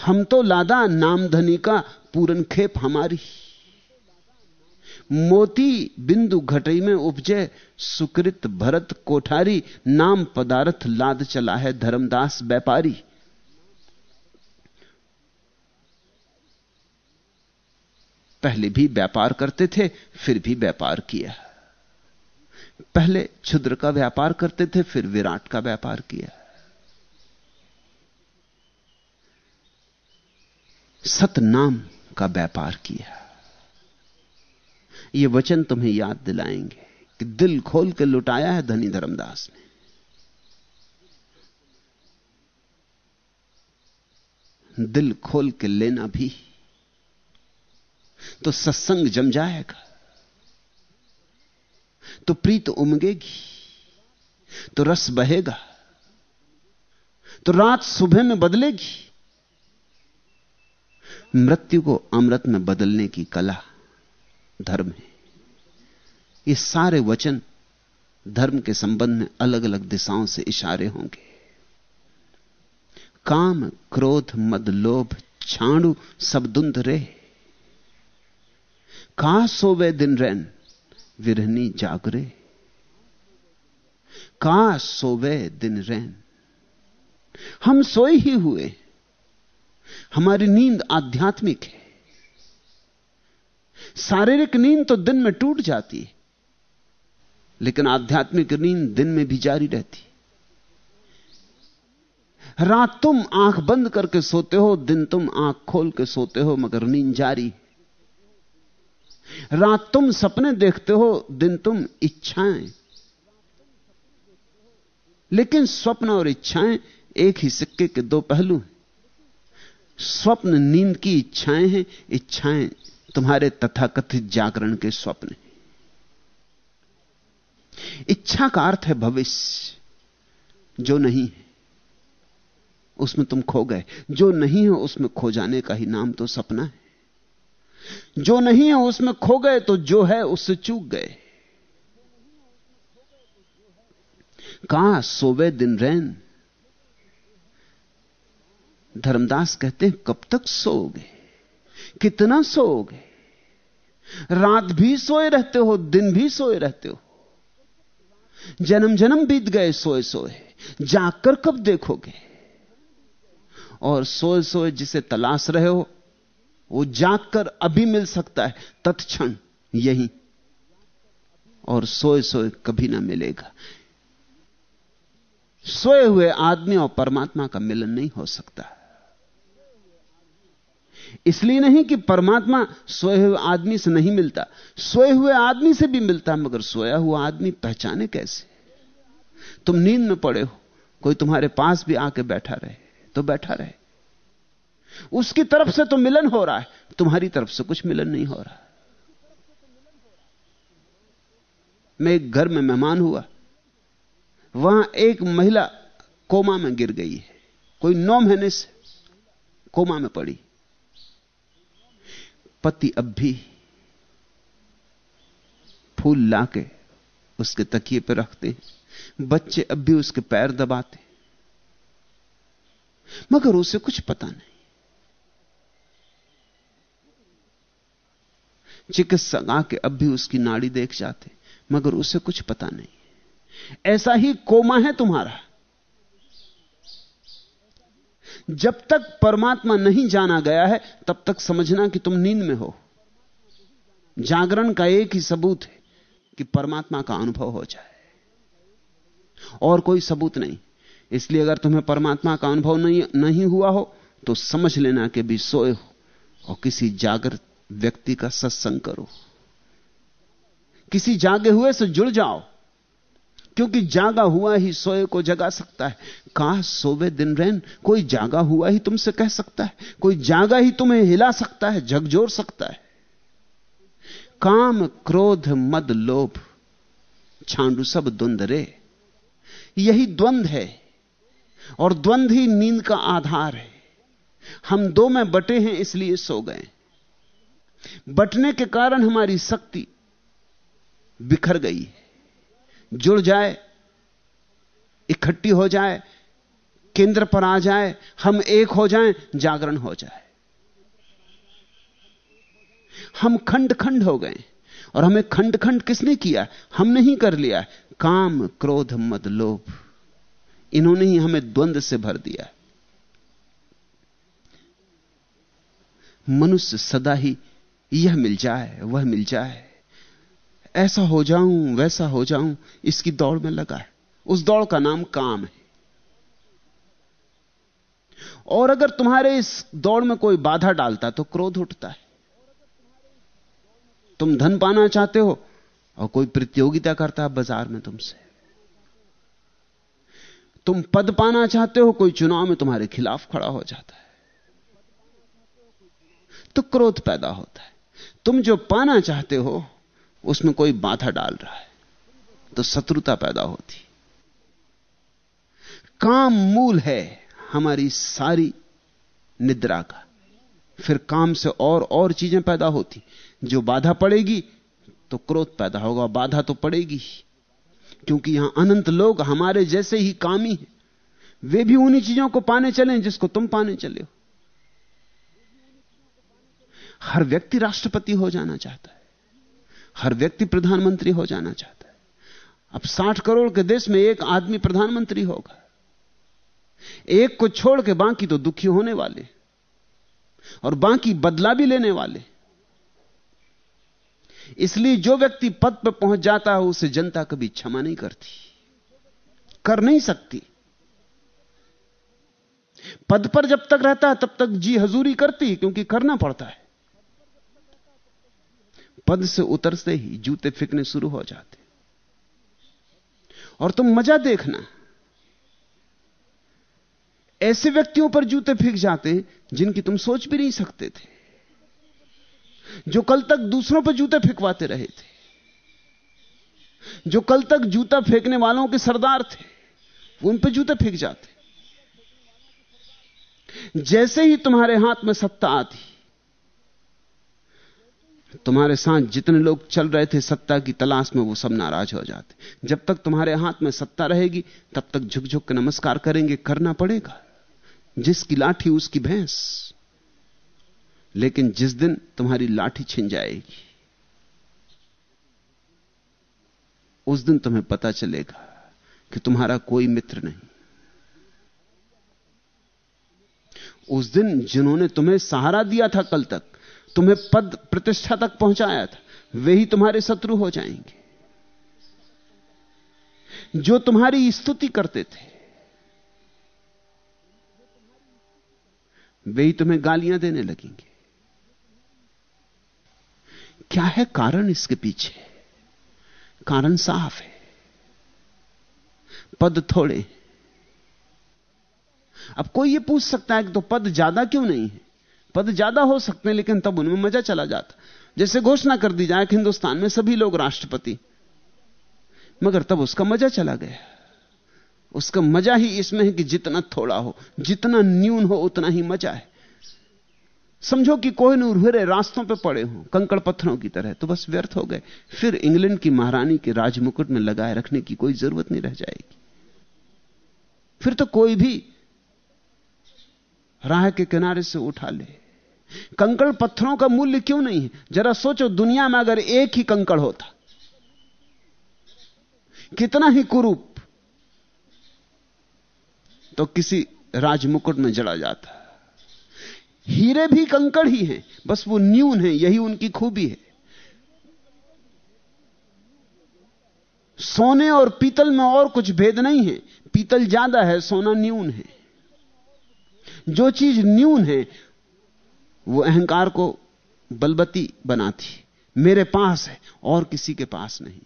हम तो लादा नामधनी का पूरन खेप हमारी। मोती बिंदु घटई में उपजे, सुकृत भरत कोठारी, नाम पदार्थ लाद चला है धर्मदास व्यापारी। पहले भी व्यापार करते थे, फिर भी व्यापार किया। पहले क्षुद्र का व्यापार करते थे, फिर विराट का व्यापार किया। सतनाम का व्यापार किया। ये वचन तुम्हें याद दिलाएँगे कि दिल खोल के लुटाया है धनी धर्मदास ने। दिल खोल के लेना भी तो सत्संग जम जाएगा। तो प्रीत उमगेगी तो रस बहेगा तो रात सुबह में बदलेगी। मृत्यु को अमृत में बदलने की कला धर्म है। ये सारे वचन धर्म के संबंध में अलग अलग दिशाओं से इशारे होंगे। काम, क्रोध, मद, लोभ, छाणु सब दुंद रे का सोवे दिन रैन? विरहनी जागरे। का सोवे दिन रैन? हम सोए ही हुए। हमारी नींद आध्यात्मिक है। शारीरिक नींद तो दिन में टूट जाती है, लेकिन आध्यात्मिक नींद दिन में भी जारी रहती रात तुम आँख बंद करके सोते हो, दिन तुम आँख खोल के सोते हो, मगर नींद जारी रात तुम सपने देखते हो, दिन तुम इच्छाएँ। लेकिन स्वप्न और इच्छाएँ एक ही सिक्के के दो पहलू हैं। स्वप्न नींद की इच्छाएँ हैं, इच्छाएँ तुम्हारे तथाकथित जागरण के स्वप्न इच्छा का अर्थ है भविष्य, जो नहीं है, उसमें तुम खो गए। जो नहीं है, उसमें खो जाने का ही नाम तो सपना है। जो नहीं है उसमें खो गए तो जो है उससे चूक गए। कहा सोवे दिन रैन? धर्मदास कहते हैं, कब तक सोओगे? कितना सोओगे? रात भी सोए रहते हो, दिन भी सोए रहते हो। जन्म जन्म बीत गए सोए सोए जागकर कब देखोगे? और सोए सोए जिसे तलाश रहे हो वो जागकर अभी मिल सकता है, तत्क्षण यही। और सोए सोए कभी ना मिलेगा। सोए हुए आदमी और परमात्मा का मिलन नहीं हो सकता। इसलिए नहीं कि परमात्मा सोए हुए आदमी से नहीं मिलता। सोए हुए आदमी से भी मिलता, मगर सोया हुआ आदमी पहचाने कैसे? तुम नींद में पड़े हो, कोई तुम्हारे पास भी आके बैठा रहे तो बैठा रहे। उसकी तरफ़ से तो मिलन हो रहा है, तुम्हारी तरफ़ से कुछ मिलन नहीं हो रहा। मैं एक घर में मेहमान हुआ, वहाँ एक महिला कोमा में गिर गई है, कोई नौ महीने से कोमा में पड़ी। पति अब भी फूल लाके उसके तकिए पर रखते हैं, बच्चे अब भी उसके पैर दबाते मगर उसे कुछ पता नहीं। चिकित्सक आके अब भी उसकी नाड़ी देख जाते, मगर उसे कुछ पता नहीं ऐसा ही कोमा है तुम्हारा। जब तक परमात्मा नहीं जाना गया है, तब तक समझना कि तुम नींद में हो। जागरण का एक ही सबूत है कि परमात्मा का अनुभव हो जाए। और कोई सबूत नहीं। इसलिए अगर तुम्हें परमात्मा का अनुभव नहीं नहीं हुआ हो तो समझ लेना कि भी सोए हो और किसी जागृत व्यक्ति का सत्संग करो। किसी जागे हुए से जुड़ जाओ, क्योंकि जागा हुआ ही सोए को जगा सकता है। कहा सोवे दिन रैन? कोई जागा हुआ ही तुमसे कह सकता है, कोई जागा ही तुम्हें हिला सकता है, झकझोर सकता है। काम, क्रोध, मद, लोभ, छांडू सब द्वंद्व यही द्वंद है, और द्वंद ही नींद का आधार है। हम दो में बटे हैं, इसलिए सो गए। बटने के कारण हमारी शक्ति बिखर गई। जुड़ जाए, इकट्ठी हो जाए, केंद्र पर आ जाए, हम एक हो जाएँ, जागरण हो जाए। हम खंड खंड हो गए और हमें खंड खंड किसने किया? हमने ही कर लिया। काम, क्रोध, मद, लोभ, इन्होंने ही हमें द्वंद से भर दिया। मनुष्य सदा ही यह मिल जाए, वह मिल जाए। ऐसा हो जाऊँ, वैसा हो जाऊँ, इसकी दौड़ में लगा है। उस दौड़ का नाम काम है। और अगर तुम्हारे इस दौड़ में कोई बाधा डालता तो क्रोध उठता है। तुम धन पाना चाहते हो और कोई प्रतियोगिता करता है बाज़ार में तुमसे। तुम पद पाना चाहते हो, कोई चुनाव में तुम्हारे खिलाफ खड़ा हो जाता है। तो क्रोध पैदा होता है। तुम जो पाना चाहते हो, उसमें कोई बाधा डाल रहा है। तो शत्रुता पैदा होती। काम मूल है हमारी सारी निद्रा का। फिर काम से और और चीज़ें पैदा होती। जो बाधा पड़ेगी तो क्रोध पैदा होगा, बाधा तो पड़ेगी क्योंकि यहाँ अनंत लोग हमारे जैसे ही कामी हैं। वे भी उन्हीं चीज़ों को पाने चले जिसको तुम पाने चले हो। हर व्यक्ति राष्ट्रपति हो जाना चाहता है। हर व्यक्ति प्रधानमंत्री हो जाना चाहता है। अब 60 करोड़ के देश में एक आदमी प्रधानमंत्री होगा। एक को छोड़ के बाकी तो दुखी होने वाले। और बाकी बदला भी लेने वाले। इसलिए जो व्यक्ति पद पर पहुँच जाता है, उसे जनता कभी क्षमा नहीं करती। कर नहीं सकती। पद पर जब तक रहता है, तब तक जी हजूरी करती, क्योंकि करना पड़ता है। पद से उतरते ही जूते फिकने शुरू हो जाते। और तुम मज़ा देखना। ऐसे व्यक्तियों पर जूते फिक जाते जिनकी तुम सोच भी नहीं सकते थे। जो कल तक दूसरों पर जूते फेंकवाते रहे थे। जो कल तक जूता फेंकने वालों के सरदार थे उन पर जूते फेंक जाते। जैसे ही तुम्हारे हाथ में सत्ता आती तुम्हारे साथ जितने लोग चल रहे थे सत्ता की तलाश में, वो सब नाराज़ हो जाते। जब तक तुम्हारे हाथ में सत्ता रहेगी, तब तक झुक झुक के नमस्कार करेंगे, करना पड़ेगा। जिसकी लाठी, उसकी भैंस। लेकिन जिस दिन तुम्हारी लाठी छिन जाएगी, उस दिन तुम्हें पता चलेगा कि तुम्हारा कोई मित्र नहीं। उस दिन जिन्होंने तुम्हें सहारा दिया था कल तक तुम्हें पद प्रतिष्ठा तक पहुँचाया था, वे ही तुम्हारे शत्रु हो जाएँगे। जो तुम्हारी स्तुति करते थे, वे ही तुम्हें गालियाँ देने लगेंगे। क्या है कारण इसके पीछे? कारण साफ़ है। पद थोड़े अब कोई ये पूछ सकता है कि तो पद ज़्यादा क्यों नहीं है? पद ज़्यादा हो सकते हैं, लेकिन तब उनमें मज़ा चला जाता। जैसे घोषणा कर दी जाए कि हिंदुस्तान में सभी लोग राष्ट्रपति। मगर तब उसका मज़ा चला गया। उसका मज़ा ही इसमें है कि जितना थोड़ा हो, जितना न्यून हो, उतना ही मज़ा है। समझो कि कोई नूर रास्तों पे पड़े हो, कंकड़ पत्थरों की तरह तो बस व्यर्थ हो गए। फिर इंग्लैंड की महारानी के राजमुकुट में लगाए रखने की कोई ज़रूरत नहीं रह जाएगी। फिर तो कोई भी राह के किनारे से उठा ले। कंकड़ पत्थरों का मूल्य क्यों नहीं है? जरा सोचो, दुनिया में अगर एक ही कंकड़ होता, कितना ही कुरूप तो किसी राजमुकुट में जड़ा जाता। हीरे भी कंकड़ ही हैं, बस वो न्यून है, यही उनकी खूबी है। सोने और पीतल में और कुछ भेद नहीं है। पीतल ज़्यादा है, सोना न्यून है। जो चीज़ न्यून है वो अहंकार को बलबती बनाती। मेरे पास है, और किसी के पास नहीं।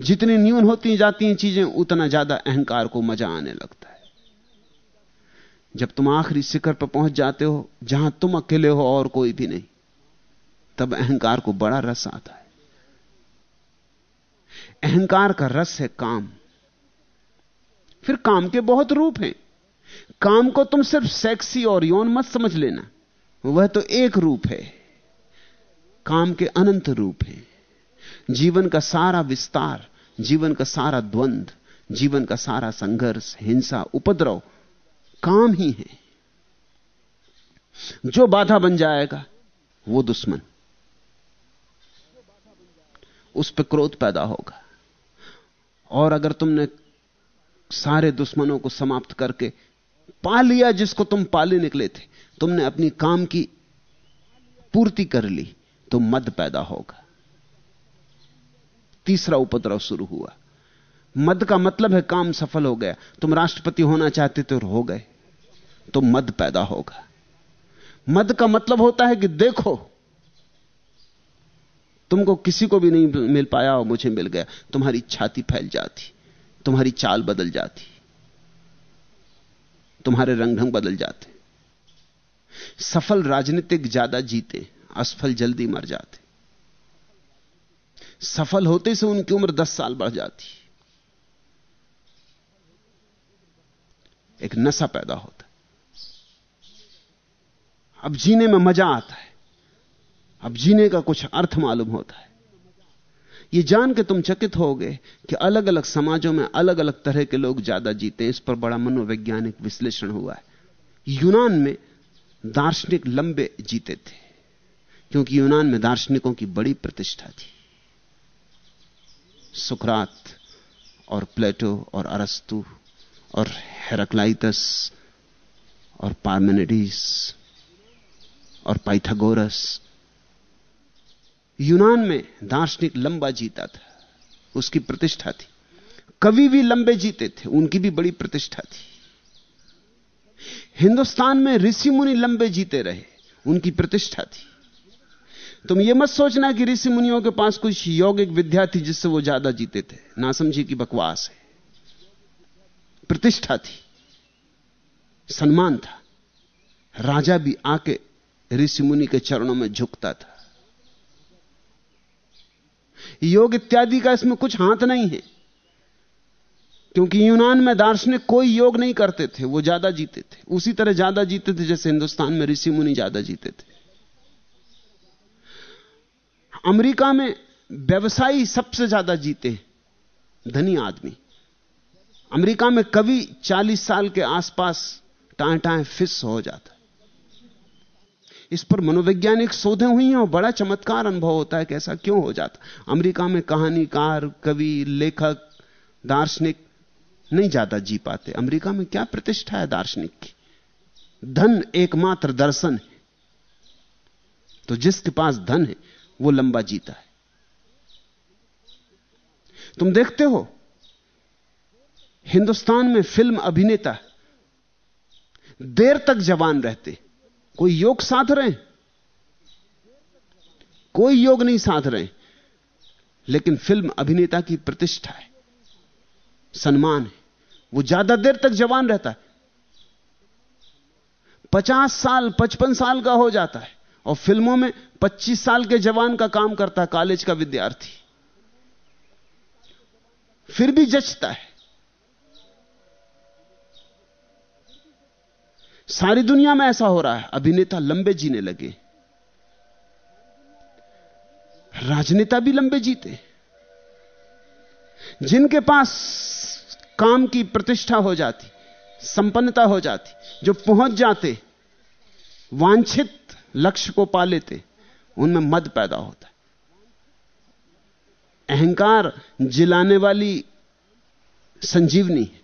जितनी न्यून होती जाती हैं चीज़ें, उतना ज़्यादा अहंकार को मज़ा आने लगता है। जब तुम आखिरी शिखर पर पहुँच जाते हो, जहाँ तुम अकेले हो और कोई भी नहीं, तब अहंकार को बड़ा रस आता है। अहंकार का रस है काम। फिर काम के बहुत रूप हैं। काम को तुम सिर्फ़ सेक्सी और यौन मत समझ लेना। वह तो एक रूप है। काम के अनंत रूप हैं। जीवन का सारा विस्तार, जीवन का सारा द्वंद, जीवन का सारा संघर्ष, हिंसा, उपद्रव, काम ही है। जो बाधा बन जाएगा, वो दुश्मन। उस पर क्रोध पैदा होगा। और अगर तुमने सारे दुश्मनों को समाप्त करके पा लिया जिसको तुम पाले निकले थे, तुमने अपनी काम की पूर्ति कर ली तो मद पैदा होगा। तीसरा उपद्रव शुरू हुआ। मद का मतलब है काम सफल हो गया। तुम राष्ट्रपति होना चाहते थे और हो गए तो मद पैदा होगा। मद का मतलब होता है कि देखो, तुमको किसी को भी नहीं मिल पाया और मुझे मिल गया। तुम्हारी छाती फैल जाती, तुम्हारी चाल बदल जाती। तुम्हारे रंग ढंग बदल जाते। सफल राजनीतिक ज़्यादा जीते, असफल जल्दी मर जाते। सफल होते से उनकी उम्र दस साल बढ़ जाती। एक नशा पैदा होता। अब जीने में मज़ा आता है। अब जीने का कुछ अर्थ मालूम होता है। यह जान के तुम चकित हो गए कि अलग अलग समाजों में अलग अलग तरह के लोग ज़्यादा जीते इस पर बड़ा मनोवैज्ञानिक विश्लेषण हुआ है। यूनान में दार्शनिक लंबे जीते थे, क्योंकि यूनान में दार्शनिकों की बड़ी प्रतिष्ठा थी। सुकरात और प्लेटो और अरस्तु और हेराक्लाइटस और पार्मेनिडीस और पाइथागोरस यूनान में दार्शनिक लंबा जीता था। उसकी प्रतिष्ठा थी। कवि भी लंबे जीते थे, उनकी भी बड़ी प्रतिष्ठा थी। हिंदुस्तान में ऋषि मुनि लंबे जीते रहे, उनकी प्रतिष्ठा थी। तुम यह मत सोचना कि ऋषि मुनियों के पास कुछ यौगिक विद्या थी जिससे वो ज़्यादा जीते थे। ना समझी की बकवास है। प्रतिष्ठा थी। सम्मान था। राजा भी आके ऋषि मुनि के चरणों में झुकता था। योग इत्यादि का इसमें कुछ हाथ नहीं है। क्योंकि यूनान में दार्शनिक कोई योग नहीं करते थे, वो ज़्यादा जीते थे। उसी तरह ज़्यादा जीते थे, जैसे हिंदुस्तान में ऋषि मुनि ज़्यादा जीते थे। अमेरिका में व्यवसायी सबसे ज़्यादा जीते धनी आदमी। अमेरिका में कवि 40 साल के आसपास टाए टाए फिस हो जाता इस पर मनोवैज्ञानिक शोधें हुई हैं और बड़ा चमत्कार अनुभव होता है कि ऐसा क्यों हो जाता? अमेरिका में कहानीकार, कवि, लेखक, दार्शनिक नहीं ज़्यादा जी पाते। अमेरिका में क्या प्रतिष्ठा है दार्शनिक की? धन एकमात्र दर्शन है। तो जिसके पास धन है, वो लंबा जीता है। तुम देखते हो, हिंदुस्तान में फ़िल्म अभिनेता देर तक जवान रहते। कोई योग साध रहे? कोई योग नहीं साध रहे। लेकिन फ़िल्म अभिनेता की प्रतिष्ठा है, सम्मान है। वो ज़्यादा देर तक जवान रहता है। पचास साल, पचपन साल का हो जाता है और फ़िल्मों में 25 साल के जवान का काम करता है, कॉलेज का विद्यार्थी। फिर भी जचता है। सारी दुनिया में ऐसा हो रहा है। अभिनेता लंबे जीने लगे। राजनेता भी लंबे जीते। जिनके पास काम की प्रतिष्ठा हो जाती, संपन्नता हो जाती, जो पहुँच जाते, वांछित लक्ष्य को पा लेते, उनमें मद पैदा होता अहंकार जिलाने वाली संजीवनी है।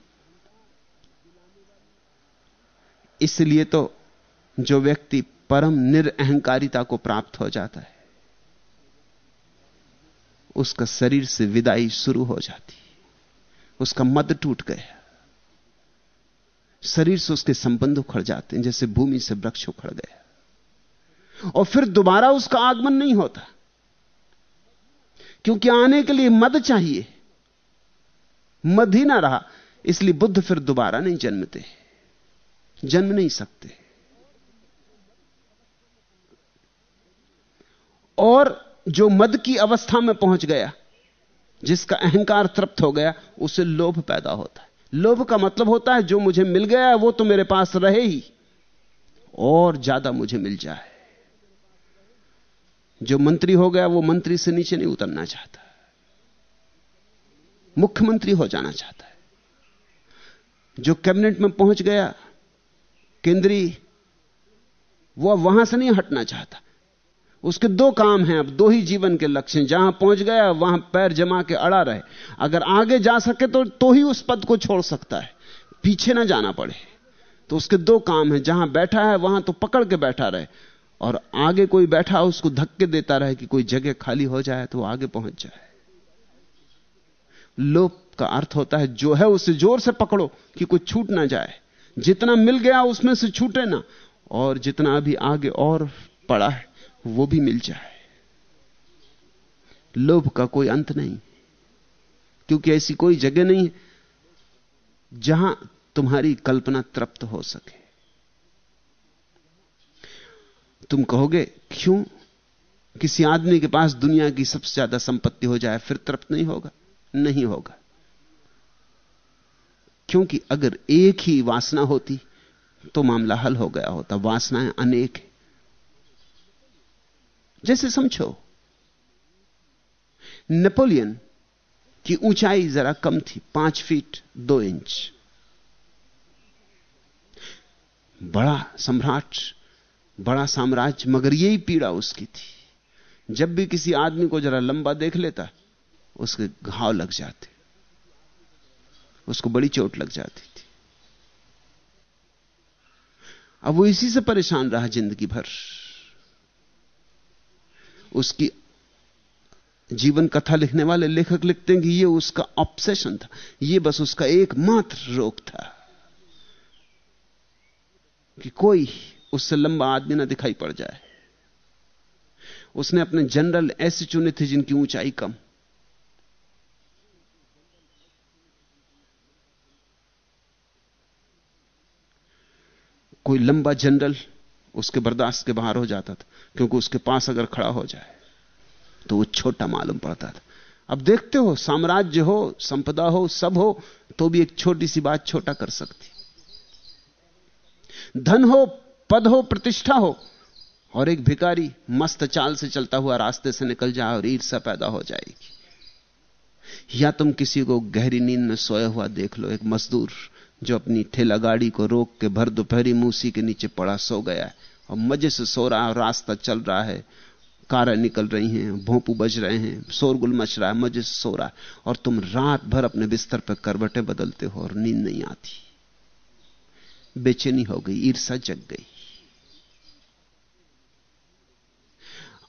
इसलिए तो जो व्यक्ति परम निरअहकारिता को प्राप्त हो जाता है, उसका शरीर से विदाई शुरू हो जाती उसका मद टूट गया। शरीर से उसके संबंध उखड़ जाते हैं, जैसे भूमि से वृक्ष उखड़ गया। और फिर दोबारा उसका आगमन नहीं होता। क्योंकि आने के लिए मद चाहिए। मद ही ना रहा, इसलिए बुद्ध फिर दोबारा नहीं जन्मते। जन्म नहीं सकते। और जो मद की अवस्था में पहुँच गया, जिसका अहंकार तृप्त हो गया, उसे लोभ पैदा होता है। लोभ का मतलब होता है, जो मुझे मिल गया वो तो मेरे पास रहे ही, और ज़्यादा मुझे मिल जाए। जो मंत्री हो गया, वो मंत्री से नीचे नहीं उतरना चाहता। मुख्यमंत्री हो जाना चाहता है। जो कैबिनेट में पहुँच गया केंद्रीय, वो अब वहाँ से नहीं हटना चाहता। उसके दो काम हैं अब, दो ही जीवन के लक्ष्य हैं। जहाँ पहुँच गया, वहाँ पैर जमा के अड़ा रहे। अगर आगे जा सके तो तो ही उस पद को छोड़ सकता है। पीछे ना जाना पड़े। तो उसके दो काम हैं। जहाँ बैठा है, वहाँ तो पकड़ के बैठा रहे। और आगे कोई बैठा उसको धक्के देता रहे कि कोई जगह खाली हो जाए तो आगे पहुँच जाए। लोप का अर्थ होता है, जो है उसे ज़ोर से पकड़ो कि कुछ छूट ना जाए। जितना मिल गया उसमें से छूटे ना, और जितना अभी आगे और पड़ा है, वो भी मिल जाए। लोभ का कोई अंत नहीं, क्योंकि ऐसी कोई जगह नहीं है जहाँ तुम्हारी कल्पना तृप्त हो सके। तुम कहोगे, क्यों? किसी आदमी के पास दुनिया की सबसे ज़्यादा संपत्ति हो जाए, फिर तृप्त नहीं होगा? नहीं होगा। क्योंकि अगर एक ही वासना होती तो मामला हल हो गया होता। वासनाएँ अनेक है। जैसे समझो, नेपोलियन की ऊंचाई जरा कम थी, पाँच फीट दो इंच। बड़ा सम्राट, बड़ा साम्राज्य, मगर यही पीड़ा उसकी थी। जब भी किसी आदमी को जरा लंबा देख लेता, उसके घाव लग जाते। उसको बड़ी चोट लग जाती थी। अब वो इसी से परेशान रहा ज़िंदगी भर। उसकी जीवन कथा लिखने वाले लेखक लिखते हैं कि ये उसका ऑब्सेशन था। ये बस उसका एकमात्र रोग था। कि कोई उससे लंबा आदमी ना दिखाई पड़ जाए। उसने अपने जनरल ऐसे चुने थे जिनकी ऊंचाई कम। कोई लंबा जनरल उसके बर्दाश्त के बाहर हो जाता था, क्योंकि उसके पास अगर खड़ा हो जाए तो वो छोटा मालूम पड़ता था। अब देखते हो, साम्राज्य हो, संपदा हो, सब हो तो भी एक छोटी सी बात छोटा कर सकती। धन हो, पद हो, प्रतिष्ठा हो, और एक भिकारी मस्त चाल से चलता हुआ रास्ते से निकल जाए और ईर्षा पैदा हो जाएगी। या तुम किसी को गहरी नींद में सोया हुआ देख लो, एक मजदूर जो अपनी ठेला गाड़ी को रोक के भर दोपहरी मूसी के नीचे पड़ा सो गया है और मज़े से सो रहा है रास्ता चल रहा है। कारें निकल रही हैं, भोंपू बज रहे हैं, शोरगुल मच रहा है, मज़े से सो रहा है। और तुम रात भर अपने बिस्तर पर करवटें बदलते हो और नींद नहीं आती। बेचैनी हो गई ईर्षा जग गई।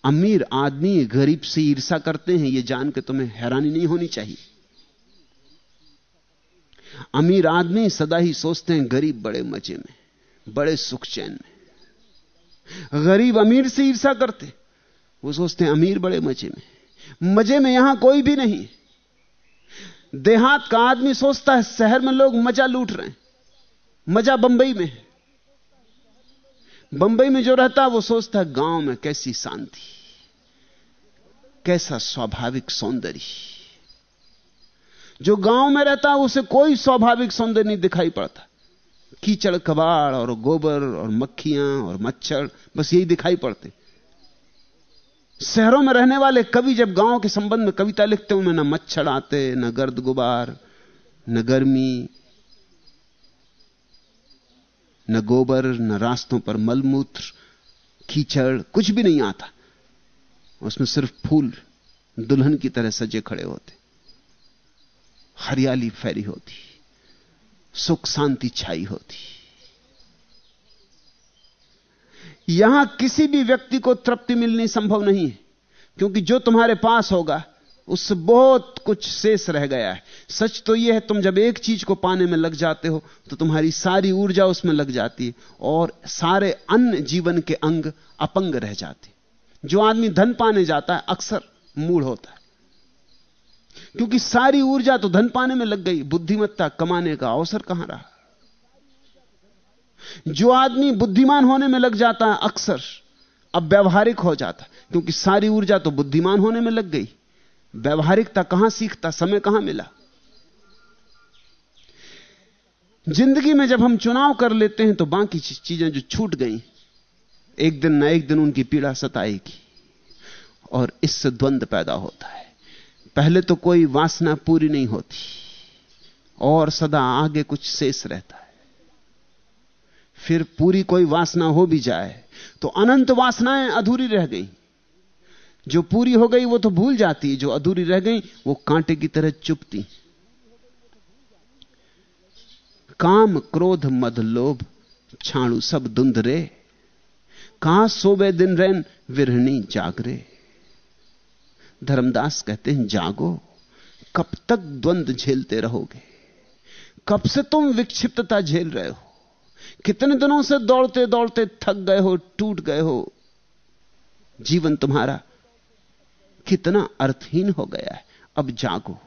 अमीर आदमी गरीब से ईर्षा करते हैं यह जान के तुम्हें हैरानी नहीं होनी चाहिए। अमीर आदमी सदा ही सोचते हैं गरीब बड़े मज़े में, बड़े सुख चैन में। गरीब अमीर से ईर्षा करते, वो सोचते हैं अमीर बड़े मज़े में। मज़े में यहाँ कोई भी नहीं। देहात का आदमी सोचता है शहर में लोग मज़ा लूट रहे हैं, मज़ा बंबई में है। बंबई में जो रहता है वो सोचता है गाँव में कैसी शांति, कैसा स्वाभाविक सौंदर्य। जो गाँव में रहता है उसे कोई स्वाभाविक सौंदर्य नहीं दिखाई पड़ता। कीचड़, कबाड़ और गोबर और मक्खियाँ और मच्छर, बस यही दिखाई पड़ते। शहरों में रहने वाले कवि जब गाँव के संबंध में कविता लिखते, उनमें ना मच्छर आते, न गर्द गुबार, न गर्मी, न गोबर, न रास्तों पर मलमूत्र, कीचड़, कुछ भी नहीं आता। उसमें सिर्फ़ फूल, दुल्हन की तरह सजे खड़े होते। हरियाली फैली होती, सुख शांति छाई होती। यहाँ किसी भी व्यक्ति को तृप्ति मिलनी संभव नहीं है, क्योंकि जो तुम्हारे पास होगा उससे बहुत कुछ शेष रह गया है। सच तो यह है, तुम जब एक चीज़ को पाने में लग जाते हो तो तुम्हारी सारी ऊर्जा उसमें लग जाती है, और सारे अन्य जीवन के अंग अपंग रह जाते जो आदमी धन पाने जाता है, अक्सर मूड होता है। क्योंकि सारी ऊर्जा तो धन पाने में लग गई, बुद्धिमत्ता कमाने का अवसर कहाँ रहा? जो आदमी बुद्धिमान होने में लग जाता है अक्सर, अब व्यवहारिक हो जाता क्योंकि सारी ऊर्जा तो बुद्धिमान होने में लग गई। व्यवहारिकता कहाँ सीखता, समय कहाँ मिला? ज़िंदगी में जब हम चुनाव कर लेते हैं तो बाकी चीज़ें जो छूट गई, एक दिन ना एक दिन उनकी पीड़ा सताएगी, और इससे द्वंद्व पैदा होता है। पहले तो कोई वासना पूरी नहीं होती, और सदा आगे कुछ शेष रहता है। फिर पूरी कोई वासना हो भी जाए तो अनंत वासनाएँ अधूरी रह गई। जो पूरी हो गई, वो तो भूल जाती, जो अधूरी रह गई, वो कांटे की तरह चुपती। काम, क्रोध, मद, लोभ, छाणु सब धुंधरे कहाँ सोबे दिन रैन, विरहणी जागरे धर्मदास कहते हैं, जागो, कब तक द्वंद झेलते रहोगे? कब से तुम विक्षिप्तता झेल रहे हो? कितने दिनों से दौड़ते दौड़ते थक गए हो, टूट गए हो? जीवन तुम्हारा कितना अर्थहीन हो गया है। अब जागो।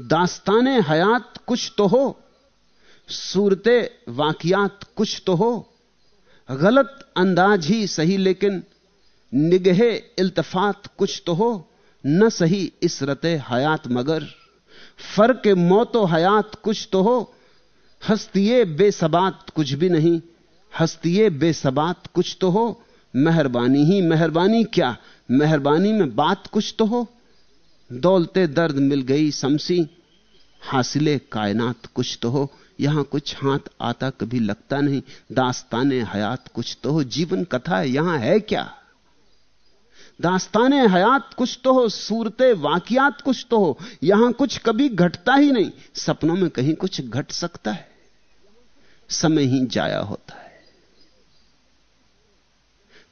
दास्ताने हयात कुछ तो हो। सूरते, वाकियात कुछ तो हो। गलत अंदाज ही सही, लेकिन निगहे इल्तफात कुछ तो हो। न सही इसरते हयात, मगर फ़र्क मौतो हयात कुछ तो हो। हस्तिये बेसबात कुछ भी नहीं हस्तिये बेसबात कुछ तो हो। मेहरबानी ही मेहरबानी, क्या मेहरबानी में बात कुछ तो हो? दौलते दर्द मिल गई समसी, हासिले कायनात कुछ तो हो। यहाँ कुछ हाथ आता कभी लगता नहीं। दास्ताने हयात कुछ तो हो। जीवन कथा है, यहाँ है क्या? दास्ताने हयात कुछ तो हो, सूरते वाकियात कुछ तो हो। यहाँ कुछ कभी घटता ही नहीं। सपनों में कहीं कुछ घट सकता है। समय ही जाया होता है।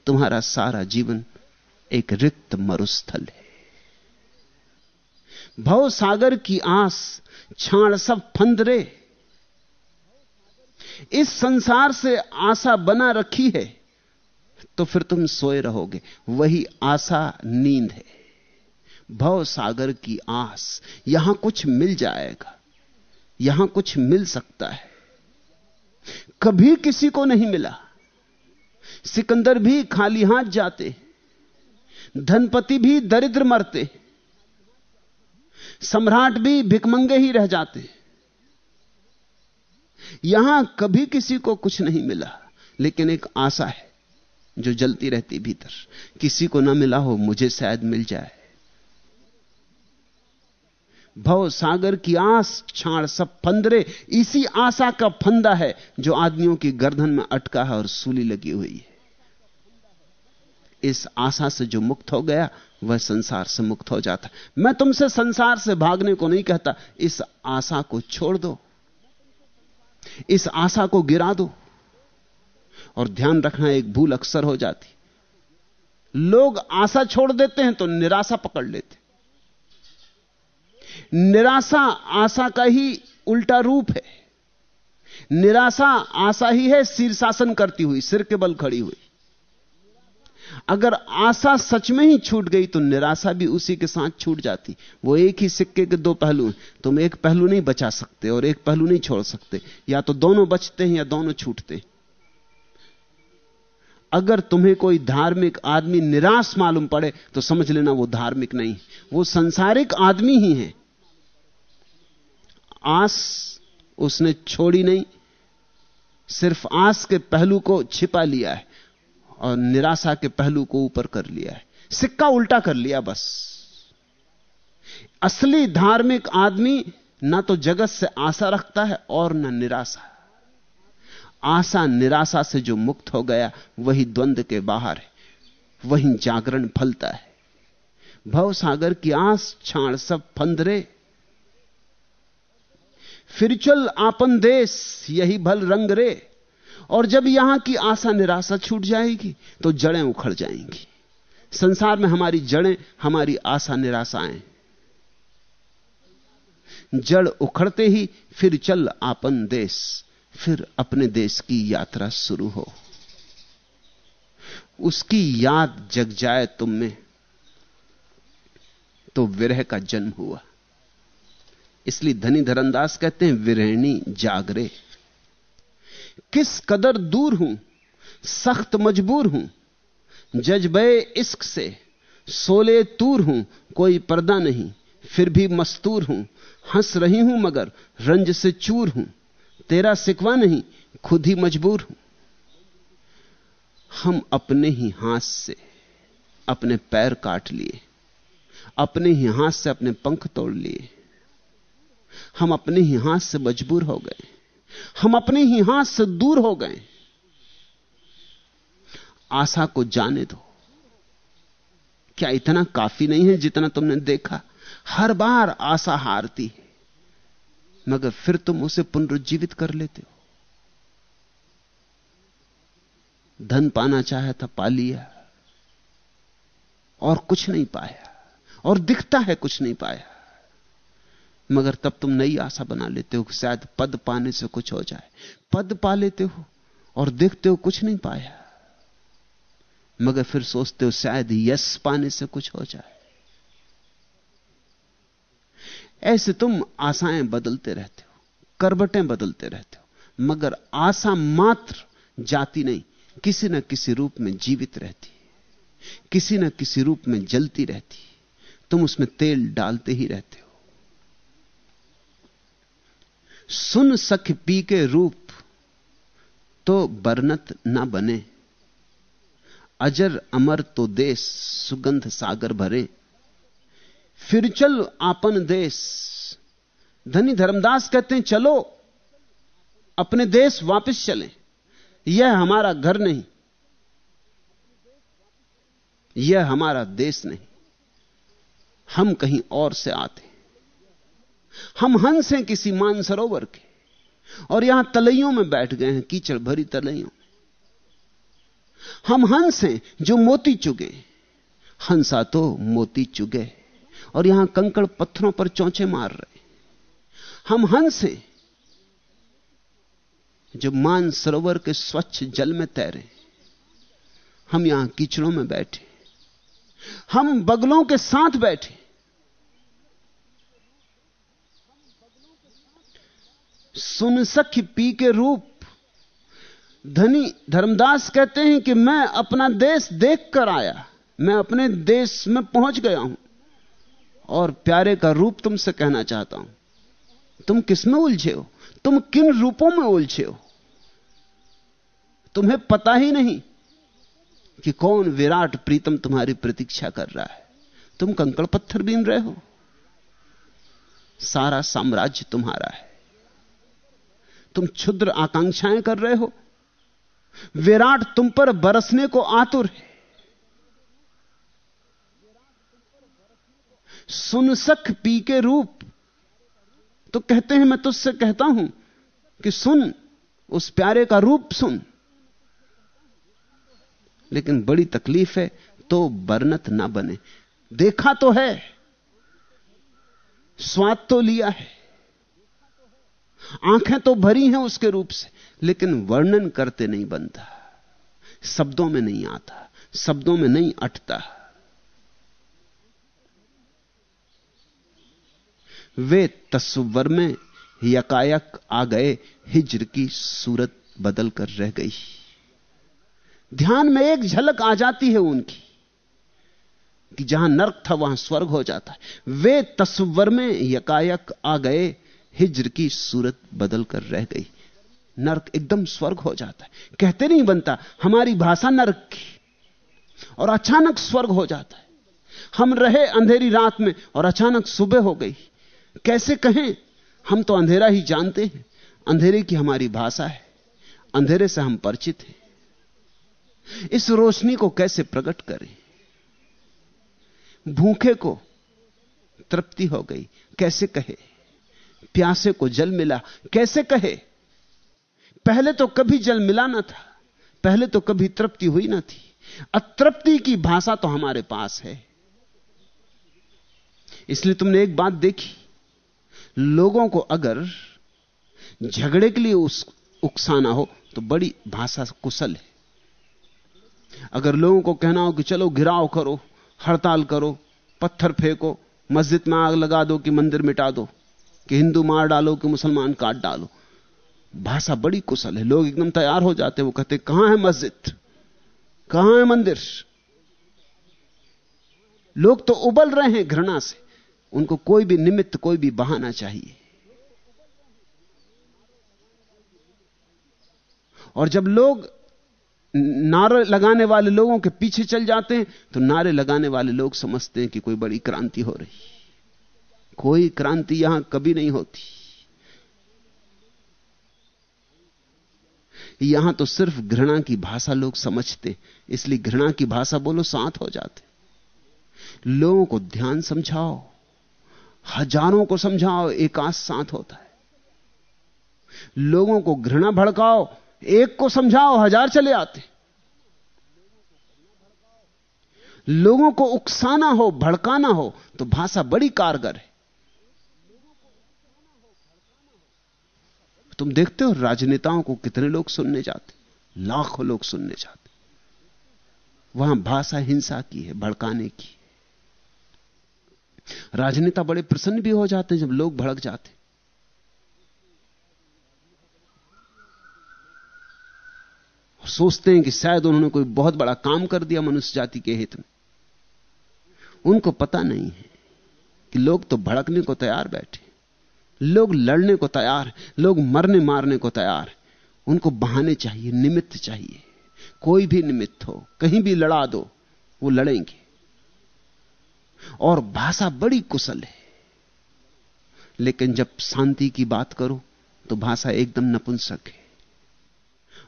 तुम्हारा सारा जीवन एक रिक्त मरुस्थल है। भव सागर की आस छाण सब फंदरे। इस संसार से आशा बना रखी है तो फिर तुम सोए रहोगे। वही आशा नींद है। भव सागर की आस, यहाँ कुछ मिल जाएगा, यहाँ कुछ मिल सकता है। कभी किसी को नहीं मिला। सिकंदर भी खाली हाथ जाते, धनपति भी दरिद्र मरते, सम्राट भी भिकमंगे ही रह जाते। यहाँ कभी किसी को कुछ नहीं मिला, लेकिन एक आशा है जो जलती रहती भीतर। किसी को ना मिला हो, मुझे शायद मिल जाए। भव सागर की आस छाड़ सब फंदरे, इसी आशा का फंदा है जो आदमियों की गर्दन में अटका है और सूली लगी हुई है। इस आशा से जो मुक्त हो गया, वह संसार से मुक्त हो जाता। मैं तुमसे संसार से भागने को नहीं कहता, इस आशा को छोड़ दो। इस आशा को गिरा दो। और ध्यान रखना, एक भूल अक्सर हो जाती। लोग आशा छोड़ देते हैं तो निराशा पकड़ लेते। निराशा आशा का ही उल्टा रूप है। निराशा आशा ही है शीर्षासन करती हुई, सिर के बल खड़ी हुई। अगर आशा सच में ही छूट गई तो निराशा भी उसी के साथ छूट जाती। वो एक ही सिक्के के दो पहलू हैं। तुम एक पहलू नहीं बचा सकते और एक पहलू नहीं छोड़ सकते। या तो दोनों बचते हैं या दोनों छूटते अगर तुम्हें कोई धार्मिक आदमी निराश मालूम पड़े तो समझ लेना वो धार्मिक नहीं वो संसारिक आदमी ही है। आस उसने छोड़ी नहीं। सिर्फ़ आस के पहलू को छिपा लिया है। और निराशा के पहलू को ऊपर कर लिया है। सिक्का उल्टा कर लिया बस। असली धार्मिक आदमी ना तो जगत से आशा रखता है और ना निराशा। आशा निराशा से जो मुक्त हो गया, वही द्वंद के बाहर है। वही जागरण फलता है। भव सागर की आस छाण सब फंदरे। फिर चल आपन देश, यही भल रंग रे। और जब यहाँ की आशा निराशा छूट जाएगी तो जड़ें उखड़ जाएँगी। संसार में हमारी जड़ें, हमारी आशा निराशाएँ। जड़ उखड़ते ही फिर चल आपन देश, फिर अपने देश की यात्रा शुरू हो। उसकी याद जग जाए तुम में तो विरह का जन्म हुआ। इसलिए धनी धरंदास कहते हैं, विरहणी जागरे। किस कदर दूर हूँ, सख्त मजबूर हूँ, जज्बे इश्क से सोले तूर हूँ, कोई पर्दा नहीं, फिर भी मस्तूर हूँ, हंस रही हूँ मगर रंज से चूर हूँ, तेरा सिकवा नहीं, खुद ही मजबूर हूँ। हम अपने ही हाथ से अपने पैर काट लिए, अपने ही हाथ से अपने पंख तोड़ लिए, हम अपने ही हाथ से मजबूर हो गए। हम अपने ही हाथ से दूर हो गए। आशा को जाने दो। क्या इतना काफ़ी नहीं है जितना तुमने देखा? हर बार आशा हारती है। मगर फिर तुम उसे पुनरुज्जीवित कर लेते हो। धन पाना चाहे था पा लिया। और कुछ नहीं पाया। और दिखता है कुछ नहीं पाया। मगर तब तुम नई आशा बना लेते हो कि शायद पद पाने से कुछ हो जाए। पद पा लेते हो और देखते हो कुछ नहीं पाया। मगर फिर सोचते हो शायद यश पाने से कुछ हो जाए। ऐसे तुम आशाएँ बदलते रहते हो करबटें बदलते रहते हो, मगर आशा मात्र जाती नहीं, किसी न किसी रूप में जीवित रहती किसी न किसी रूप में जलती रहती तुम उसमें तेल डालते ही रहते हो। सुन सख पी के रूप तो बरनत ना बने। अजर अमर तो देश सुगंध सागर भरे। फिर चल आपन देश। धनी धर्मदास कहते हैं, चलो, अपने देश वापस चलें। यह हमारा घर नहीं, यह हमारा देश नहीं। हम कहीं और से आते। हम हंस हैं किसी मानसरोवर के। और यहाँ तलैयों में बैठ गए हैं, कीचड़ भरी तलैयों हम हंस हैं जो मोती चुगे। हंसा तो मोती चुगे। और यहाँ कंकड़ पत्थरों पर चौंचे मार रहे। हम हंस हैं जो मान सरोवर के स्वच्छ जल में तैरे। हम यहाँ कीचड़ों में बैठे। हम बगलों के साथ बैठे। सुन सख पी के रूप। धनी धर्मदास कहते हैं कि मैं अपना देश देख कर आया। मैं अपने देश में पहुँच गया हूँ। और प्यारे का रूप तुमसे कहना चाहता हूँ। तुम किसमें उलझे हो? तुम किन रूपों में उलझे हो? तुम्हें पता ही नहीं कि कौन विराट प्रीतम तुम्हारी प्रतीक्षा कर रहा है। तुम कंकड़ पत्थर बीन रहे हो। सारा साम्राज्य तुम्हारा है। तुम क्षुद्र आकांक्षाएँ कर रहे हो। विराट तुम पर बरसने को आतुर है। सुन सख पी के रूप। तो कहते हैं, मैं तुझसे कहता हूँ कि सुन, उस प्यारे का रूप सुन। लेकिन बड़ी तकलीफ़ है तो बरनत ना बने। देखा तो है, स्वाद तो लिया है। आँखें तो भरी हैं उसके रूप से, लेकिन वर्णन करते नहीं बनता। शब्दों में नहीं आता, शब्दों में नहीं अटता। वे तस्वर में यकायक आ गए, हिजर की सूरत बदल कर रह गई। ध्यान में एक झलक आ जाती है उनकी, कि जहाँ नरक था वहाँ स्वर्ग हो जाता है। वे तस्वर में यकायक आ गए हिजर की सूरत बदल कर रह गई। नरक एकदम स्वर्ग हो जाता है। कहते नहीं बनता, हमारी भाषा नरक की और अचानक स्वर्ग हो जाता है। हम रहे अंधेरी रात में और अचानक सुबह हो गई। कैसे कहें? हम तो अंधेरा ही जानते हैं। अंधेरे की हमारी भाषा है। अंधेरे से हम परिचित हैं। इस रोशनी को कैसे प्रकट करें? भूखे को तृप्ति हो गई। कैसे कहे? प्यासे को जल मिला। कैसे कहे? पहले तो कभी जल मिला ना था। पहले तो कभी तृप्ति हुई ना थी। अतृप्ति की भाषा तो हमारे पास है। इसलिए तुमने एक बात देखी। लोगों को अगर झगड़े के लिए उस, उकसाना हो तो बड़ी भाषा कुशल है। अगर लोगों को कहना हो कि चलो घिराव करो, हड़ताल करो, पत्थर फेंको, मस्जिद में आग लगा दो कि मंदिर मिटा दो कि हिंदू मार डालो, कि मुसलमान काट डालो। भाषा बड़ी कुशल है, लोग एकदम तैयार हो जाते हैं, वो कहते कहाँ है मस्जिद? कहाँ है मंदिर? लोग तो उबल रहे हैं घृणा से। उनको कोई भी निमित्त, कोई भी बहाना चाहिए। और जब लोग नारे लगाने वाले लोगों के पीछे चल जाते हैं तो नारे लगाने वाले लोग समझते हैं कि कोई बड़ी क्रांति हो रही कोई क्रांति यहाँ कभी नहीं होती। यहाँ तो सिर्फ़ घृणा की भाषा लोग समझते, इसलिए घृणा की भाषा बोलो साथ हो जाते। लोगों को ध्यान समझाओ, हज़ारों को समझाओ एकाश साथ होता है। लोगों को घृणा भड़काओ, एक को समझाओ, हज़ार चले आते। लोगों को उकसाना हो, भड़काना हो तो भाषा बड़ी कारगर है। तुम देखते हो राजनेताओं को कितने लोग सुनने जाते लाखों लोग सुनने जाते वहाँ भाषा हिंसा की है, भड़काने की राजनेता बड़े प्रसन्न भी हो जाते जब लोग भड़क जाते सोचते हैं कि शायद उन्होंने कोई बहुत बड़ा काम कर दिया मनुष्य जाति के हित में। उनको पता नहीं है कि लोग तो भड़कने को तैयार बैठे लोग लड़ने को तैयार, लोग मरने मारने को तैयार। उनको बहाने चाहिए, निमित्त चाहिए। कोई भी निमित्त हो, कहीं भी लड़ा दो, वो लड़ेंगे। और भाषा बड़ी कुशल है। लेकिन जब शांति की बात करो तो भाषा एकदम नपुंसक है।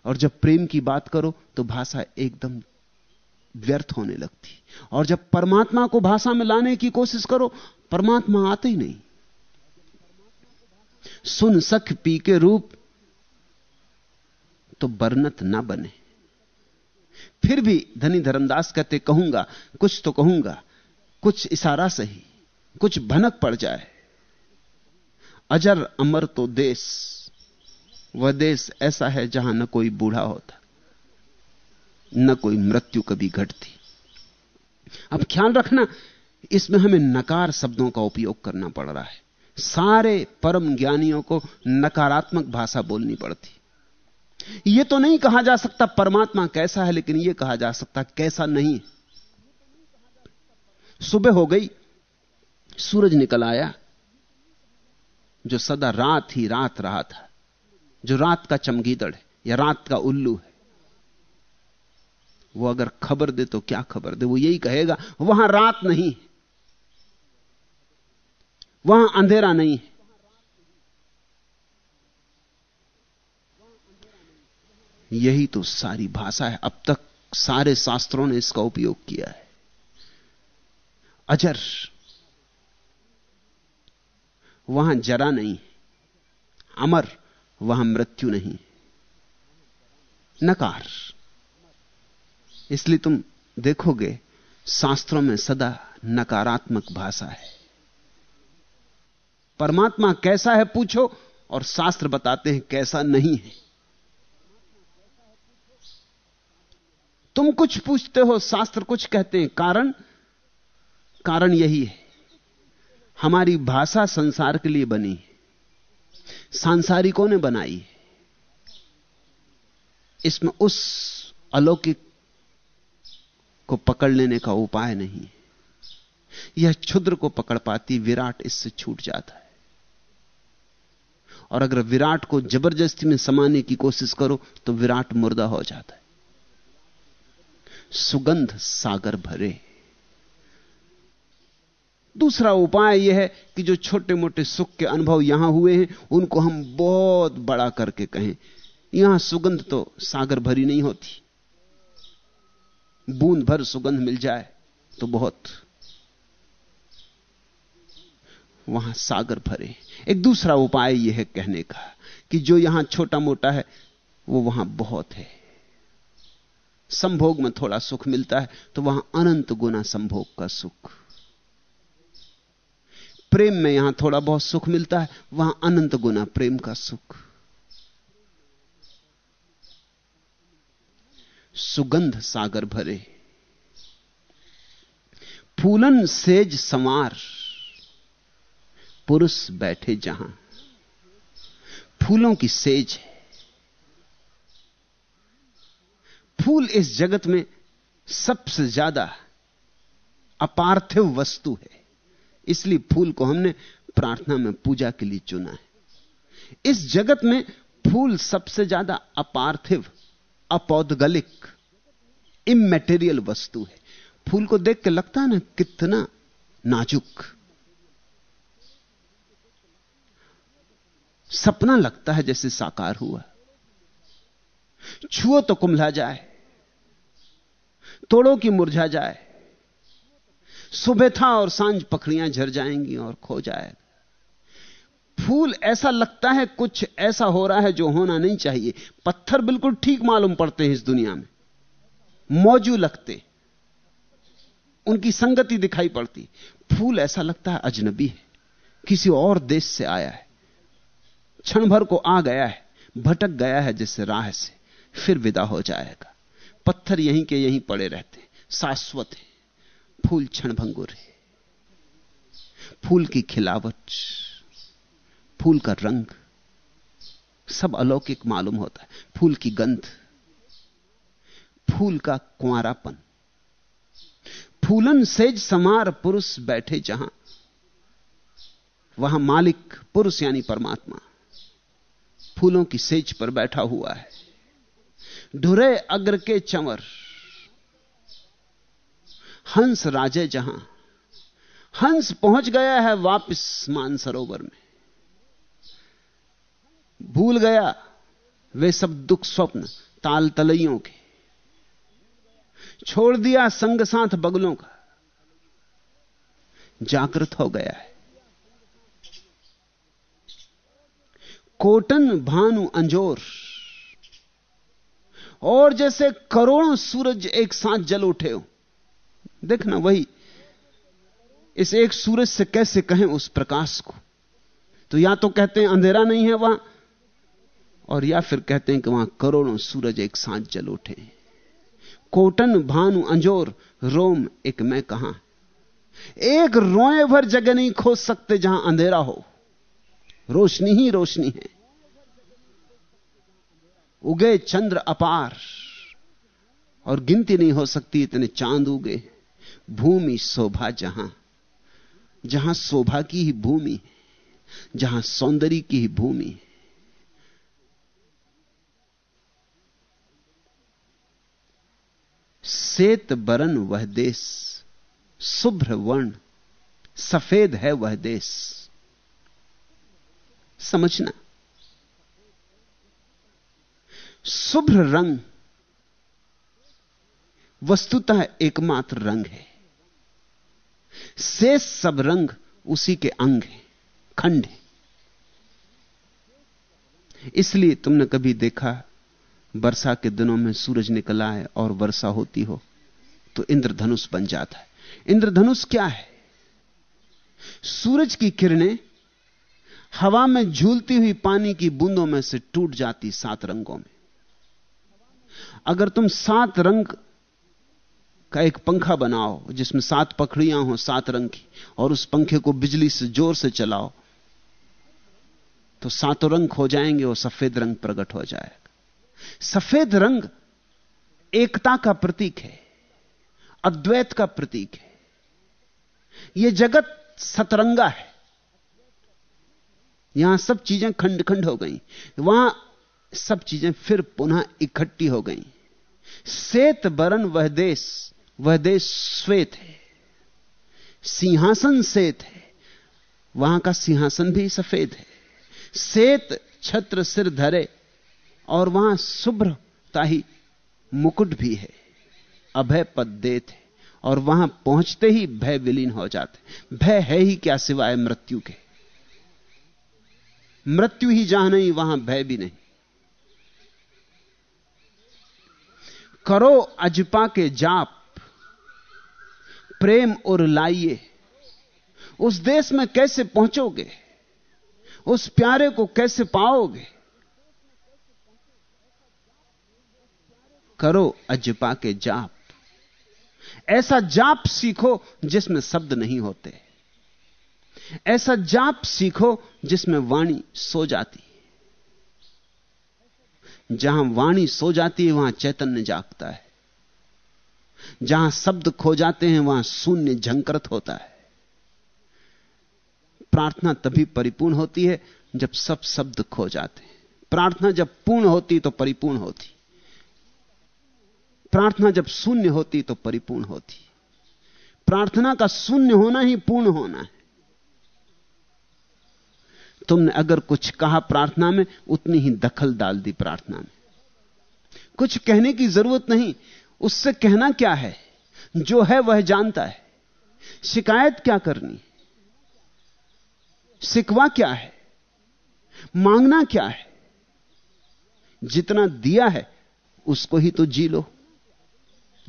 और जब प्रेम की बात करो तो भाषा एकदम व्यर्थ होने लगती। और जब परमात्मा को भाषा में लाने की कोशिश करो, परमात्मा आते ही नहीं। सुन सख पी के रूप तो बरनत ना बने। फिर भी धनी धर्मदास कहते, कहूँगा, कुछ तो कहूँगा, कुछ इशारा सही, कुछ भनक पड़ जाए। अजर अमर तो देश, वह देश ऐसा है जहाँ न कोई बूढ़ा होता, न कोई मृत्यु कभी घटती। अब ख्याल रखना, इसमें हमें नकार शब्दों का उपयोग करना पड़ रहा है। सारे परम ज्ञानियों को नकारात्मक भाषा बोलनी पड़ती। यह तो नहीं कहा जा सकता परमात्मा कैसा है, लेकिन यह कहा जा सकता कैसा नहीं। सुबह हो गई, सूरज निकल आया, जो सदा रात ही रात रहा था, जो रात का चमगीदड़ है या रात का उल्लू है, वो अगर खबर दे तो क्या खबर दे? वो यही कहेगा, वहाँ रात नहीं वहाँ अंधेरा नहीं है। यही तो सारी भाषा है। अब तक सारे शास्त्रों ने इसका उपयोग किया है। अजर, वहाँ जरा नहीं अमर, वहाँ मृत्यु नहीं नकार, इसलिए तुम देखोगे, शास्त्रों में सदा नकारात्मक भाषा है। परमात्मा कैसा है पूछो, और शास्त्र बताते हैं कैसा नहीं है। तुम कुछ पूछते हो, शास्त्र कुछ कहते हैं। कारण? कारण यही है। हमारी भाषा संसार के लिए बनी है। सांसारिकों ने बनाई है। इसमें उस अलौकिक को पकड़ लेने का उपाय नहीं है। यह क्षुद्र को पकड़ पाती, विराट इससे छूट जाता है। और अगर विराट को ज़बरदस्ती में समाने की कोशिश करो तो विराट मुर्दा हो जाता है। सुगंध सागर भरे। दूसरा उपाय यह है कि जो छोटे मोटे सुख के अनुभव यहाँ हुए हैं, उनको हम बहुत बड़ा करके कहें। यहाँ सुगंध तो सागर भरी नहीं होती। बूंद भर सुगंध मिल जाए तो बहुत वहाँ सागर भरे। एक दूसरा उपाय यह है कहने का कि जो यहाँ छोटा मोटा है, वो वहाँ बहुत है। संभोग में थोड़ा सुख मिलता है तो वहाँ अनंत गुना संभोग का सुख। प्रेम में यहाँ थोड़ा बहुत सुख मिलता है, वहाँ अनंत गुना प्रेम का सुख। सुगंध सागर भरे। फूलन सेज समार पुरुष बैठे जहाँ फूलों की सेज है। फूल इस जगत में सबसे ज़्यादा अपार्थिव वस्तु है। इसलिए फूल को हमने प्रार्थना में पूजा के लिए चुना है। इस जगत में फूल सबसे ज़्यादा अपार्थिव, अपौदगलिक इमेटेरियल वस्तु है। फूल को देख के लगता है ना कितना नाजुक। सपना लगता है जैसे साकार हुआ। छुओ तो कुंभला जाए, तोड़ो की मुरझा जाए, सुबह था और साँझ पखड़ियाँ झर जाएँगी और खो जाएगा फूल ऐसा लगता है, कुछ ऐसा हो रहा है जो होना नहीं चाहिए। पत्थर बिल्कुल ठीक मालूम पड़ते हैं इस दुनिया में। मौजू लगते, उनकी संगति दिखाई पड़ती। फूल ऐसा लगता है अजनबी है, किसी और देश से आया है। क्षण भर को आ गया है, भटक गया है जिससे राह से, फिर विदा हो जाएगा। पत्थर यहीं के यहीं पड़े रहते शाश्वत है। फूल क्षणभंगुर है। फूल की खिलावट, फूल का रंग, सब अलौकिक मालूम होता है। फूल की गंध, फूल का कुआरापन फूलन सेज समार पुरुष बैठे जहाँ, वहाँ मालिक पुरुष यानी परमात्मा। फूलों की सेज पर बैठा हुआ है। ढुरे अग्र के चंवर। हंस राजे जहाँ। हंस पहुँच गया है वापिस मानसरोवर में। भूल गया वे सब दुख स्वप्न ताल तलइयों के। छोड़ दिया संग साथ बगलों का। जागृत हो गया है। कोटन भानु अंजोर। और जैसे करोड़ों सूरज एक साथ जल उठे हो। देखना वही, इस एक सूरज से कैसे कहें उस प्रकाश को? तो या तो कहते हैं अंधेरा नहीं है वहाँ, और या फिर कहते हैं कि वहाँ करोड़ों सूरज एक साथ जल उठे। कोटन भानु अंजोर, रोम एक मैं कहा? एक रोए भर जगह नहीं खोज सकते जहाँ अंधेरा हो। रोशनी ही रोशनी है। उगे चंद्र अपार, और गिनती नहीं हो सकती इतने चाँद उगे। भूमि शोभा जहाँ जहाँ शोभा की ही भूमि, जहाँ सौंदर्य की ही भूमि। सेत बरन वह देश, शुभ्र वर्ण सफ़ेद है वह देश। समझना। शुभ्र रंग वस्तुतः एकमात्र रंग है। शेष सब रंग उसी के अंग है, खंड है। इसलिए तुमने कभी देखा, वर्षा के दिनों में सूरज निकला है और वर्षा होती हो तो इंद्रधनुष बन जाता है। इंद्रधनुष क्या है? सूरज की किरणें हवा में झूलती हुई पानी की बूंदों में से टूट जाती सात रंगों में। अगर तुम सात रंग का एक पंखा बनाओ, जिसमें सात पखड़ियाँ हो, सात रंग की, और उस पंखे को बिजली से, ज़ोर से चलाओ तो सातों रंग हो जाएँगे और सफ़ेद रंग प्रकट हो जाएगा। सफ़ेद रंग एकता का प्रतीक है, अद्वैत का प्रतीक है। यह जगत सतरंगा है। यहाँ सब चीज़ें खंड खंड हो गई। वहाँ सब चीज़ें फिर पुनः इकट्ठी हो गई। श्वेत बरन वह देश वह देश श्वेत है। सिंहासन श्वेत है। वहाँ का सिंहासन भी सफ़ेद है। श्वेत छत्र सिर धरे और वहाँ शुभ्रता ही मुकुट भी है। अभय पद दे थे और वहाँ पहुँचते ही भय विलीन हो जाते भय है ही क्या सिवाय मृत्यु के? मृत्यु ही जहाँ नहीं, वहाँ भय भी नहीं। करो अजपा के जाप, प्रेम और लाइए। उस देश में कैसे पहुंचोगे? उस प्यारे को कैसे पाओगे? करो अजपा के जाप। ऐसा जाप सीखो जिसमें शब्द नहीं होते। ऐसा जाप सीखो जिसमें वाणी सो जाती जहाँ वाणी सो जाती है, वहाँ चैतन्य जागता है। जहाँ शब्द खो जाते हैं, वहाँ शून्य झंकृत होता है। प्रार्थना तभी परिपूर्ण होती है जब सब शब्द खो जाते हैं। प्रार्थना जब पूर्ण होती तो परिपूर्ण होती। प्रार्थना जब शून्य होती तो परिपूर्ण होती। प्रार्थना का शून्य होना ही पूर्ण होना है। तुमने अगर कुछ कहा प्रार्थना में, उतनी ही दखल डाल दी प्रार्थना में। कुछ कहने की ज़रूरत नहीं, उससे कहना क्या है? जो है वह जानता है। शिकायत क्या करनी? सिकवा क्या है? मांगना क्या है? जितना दिया है, उसको ही तो जी लो।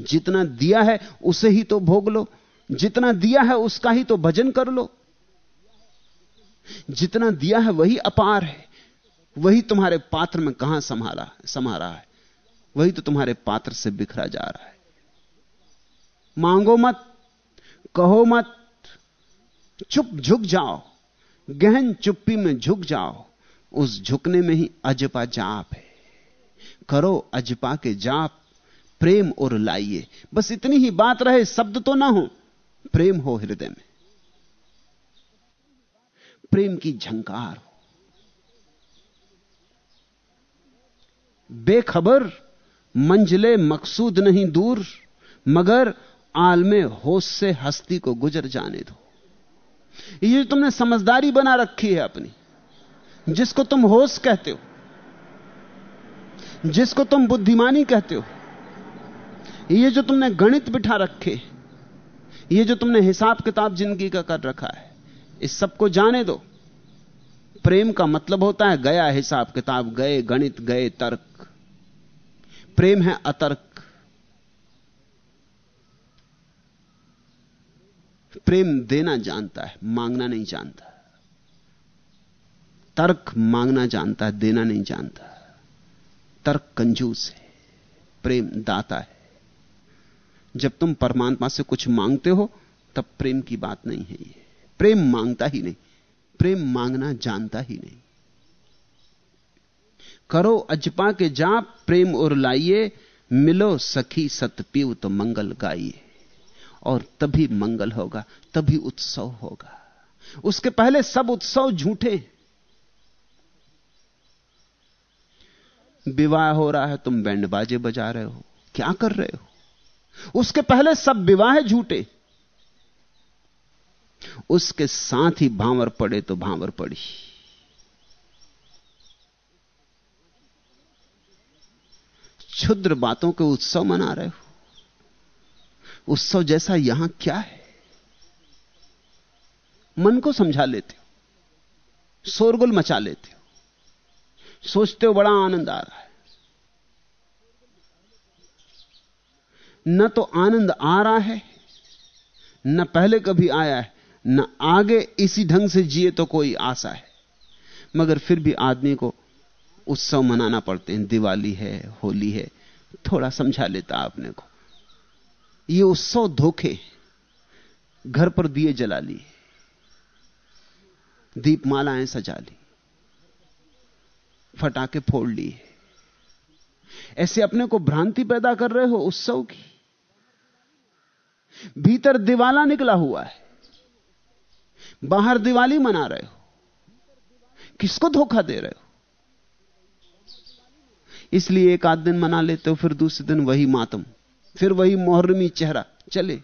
जितना दिया है, उसे ही तो भोग लो। जितना दिया है, उसका ही तो भजन कर लो। जितना दिया है वही अपार है। वही तुम्हारे पात्र में कहाँ संभाला संभाला है। वही तो तुम्हारे पात्र से बिखरा जा रहा है। मांगो मत, कहो मत, चुप झुक जाओ, गहन चुप्पी में झुक जाओ, उस झुकने में ही अजपा जाप है। करो अजपा के जाप, प्रेम और लाइए। बस इतनी ही बात रहे, शब्द तो ना हो, प्रेम हो हृदय में। प्रेम की झंकार हो। बेखबर मंजिले मकसूद नहीं दूर, मगर आलमे होश से हस्ती को गुजर जाने दो। ये तुमने समझदारी बना रखी है अपनी, जिसको तुम होश कहते हो, जिसको तुम बुद्धिमानी कहते हो, ये जो तुमने गणित बिठा रखे, ये जो तुमने हिसाब किताब ज़िंदगी का कर रखा है इस सबको जाने दो। प्रेम का मतलब होता है गया हिसाब किताब, गए गणित, गए तर्क। प्रेम है अतर्क। प्रेम देना जानता है, मांगना नहीं जानता। तर्क मांगना जानता है, देना नहीं जानता। तर्क कंजूस है, प्रेम दाता है। जब तुम परमात्मा से कुछ मांगते हो, तब प्रेम की बात नहीं है ये। प्रेम माँगता ही नहीं, प्रेम मांगना जानता ही नहीं। करो अजपा के जाप, प्रेम और लाइए, मिलो सखी सतपीव तो मंगल गाइए। और तभी मंगल होगा, तभी उत्सव होगा। उसके पहले सब उत्सव झूठे विवाह हो रहा है, तुम बैंड बाजे बजा रहे हो, क्या कर रहे हो? उसके पहले सब विवाह झूठे। उसके साथ ही भांवर पड़े तो भांवर पड़ी। क्षुद्र बातों के उत्सव मना रहे हो। उत्सव जैसा यहाँ क्या है? मन को समझा लेते हो, शोरगुल मचा लेते हो, सोचते हो बड़ा आनंद आ रहा है। न तो आनंद आ रहा है, न पहले कभी आया है। न आगे इसी ढंग से जिए तो कोई आशा है। मगर फिर भी आदमी को उत्सव मनाना पड़ते हैं। दिवाली है, होली है। थोड़ा समझा लेता आपने को। ये उत्सव धोखे घर पर दिए जला लिए। दीपमालाएँ सजा ली। फटाके फोड़ लिए। ऐसे अपने को भ्रांति पैदा कर रहे हो उत्सव की। भीतर दिवाला निकला हुआ है। बाहर दिवाली मना रहे हो? किसको धोखा दे रहे हो? इसलिए एक आध दिन मना लेते हो, फिर दूसरे दिन वही मातम, फिर वही मोहर्रमी चेहरा, चले।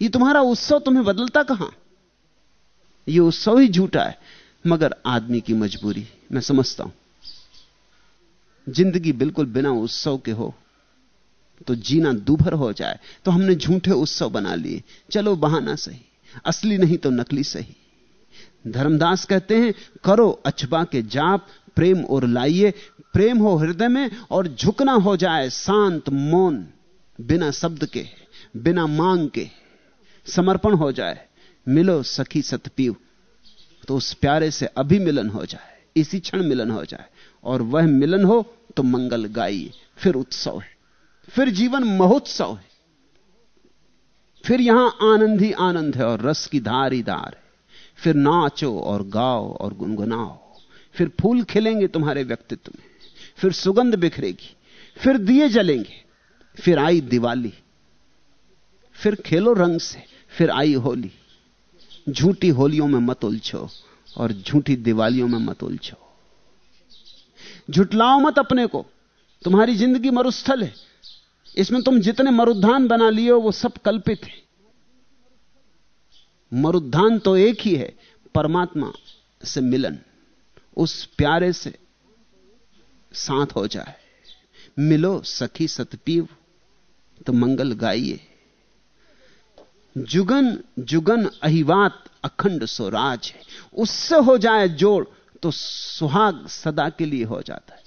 ये तुम्हारा उत्सव तुम्हें बदलता कहाँ? ये उत्सव ही झूठा है, मगर आदमी की मजबूरी, मैं समझता हूँ। ज़िंदगी बिल्कुल बिना उत्सव के हो तो जीना दूभर हो जाए तो हमने झूठे उत्सव बना लिए। चलो बहाना सही। असली नहीं तो नकली सही। धर्मदास कहते हैं, करो अछबा के जाप, प्रेम और लाइए। प्रेम हो हृदय में और झुकना हो जाए शांत मौन। बिना शब्द के, बिना मांग के समर्पण हो जाए। मिलो सखी सतपीव तो उस प्यारे से अभी मिलन हो जाए, इसी क्षण मिलन हो जाए। और वह मिलन हो तो मंगल गाइए, फिर उत्सव है। फिर जीवन महोत्सव है। फिर यहाँ आनंद ही आनंद है और रस की धार ही धार है। फिर नाचो और गाओ और गुनगुनाओ। फिर फूल खिलेंगे तुम्हारे व्यक्तित्व में। फिर सुगंध बिखरेगी। फिर दिए जलेंगे। फिर आई दिवाली। फिर खेलो रंग से। फिर आई होली। झूठी होलियों में मत उलझो और झूठी दिवालियों में मत उलझो। झुटलाओ मत अपने को। तुम्हारी ज़िंदगी मरुस्थल है। इसमें तुम जितने मरुद्धान बना लियो वो सब कल्पित है। मरुद्धान तो एक ही है, परमात्मा से मिलन। उस प्यारे से साथ हो जाए। मिलो सखी सतपीव तो मंगल गाइए। जुगन जुगन अहिवात, अखंड स्वराज है। उससे हो जाए जोड़ तो सुहाग सदा के लिए हो जाता है।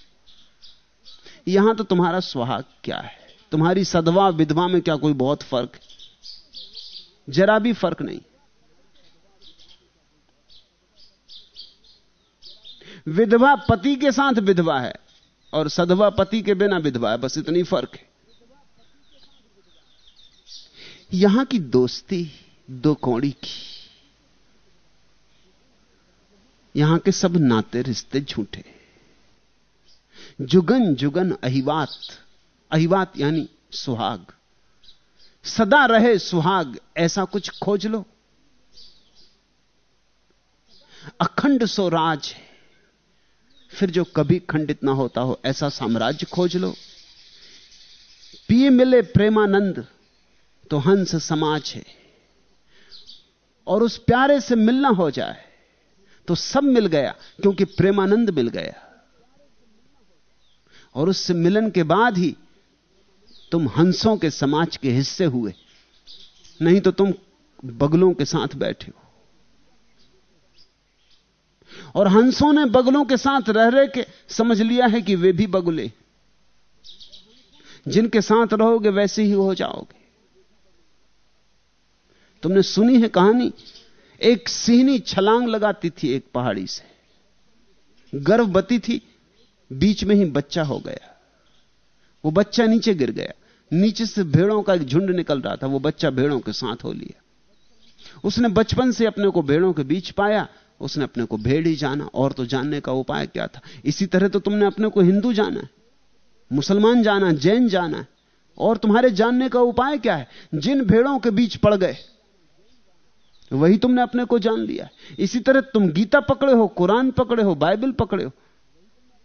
यहाँ तो तुम्हारा सुहाग क्या है? तुम्हारी सदवा विधवा में क्या कोई बहुत फ़र्क है? जरा भी फ़र्क नहीं। विधवा पति के साथ विधवा है और सदवा पति के बिना विधवा है, बस इतनी फ़र्क है। यहाँ की दोस्ती दो कौड़ी की। यहाँ के सब नाते रिश्ते झूठे। जुगन जुगन अहिवात। अहिवात यानी सुहाग। सदा रहे सुहाग, ऐसा कुछ खोज लो। अखंड सो राज है। फिर जो कभी खंडित ना होता हो, ऐसा साम्राज्य खोज लो। पिए मिले प्रेमानंद तो हंस समाज है। और उस प्यारे से मिलना हो जाए तो सब मिल गया, क्योंकि प्रेमानंद मिल गया। और उससे मिलन के बाद ही तुम हंसों के समाज के हिस्से हुए। नहीं तो तुम बगलों के साथ बैठे हो। और हंसों ने बगलों के साथ रह रहे के समझ लिया है कि वे भी बगुले जिनके साथ रहोगे वैसे ही हो जाओगे। तुमने सुनी है कहानी? एक सिहनी छलांग लगाती थी एक पहाड़ी से। गर्भवती थी, बीच में ही बच्चा हो गया। वो बच्चा नीचे गिर गया। नीचे से भेड़ों का एक झुंड निकल रहा था, वो बच्चा भेड़ों के साथ हो लिया। उसने बचपन से अपने को भेड़ों के बीच पाया, उसने अपने को भेड़ ही जाना, और तो जानने का उपाय क्या था? इसी तरह तो तुमने अपने को हिंदू जाना है, मुसलमान जाना जैन जाना है, और तुम्हारे जानने का उपाय क्या है? जिन भेड़ों के बीच पड़ गए, वही तुमने अपने को जान लिया इसी तरह तुम गीता पकड़े हो, कुरान पकड़े हो, बाइबल पकड़े हो,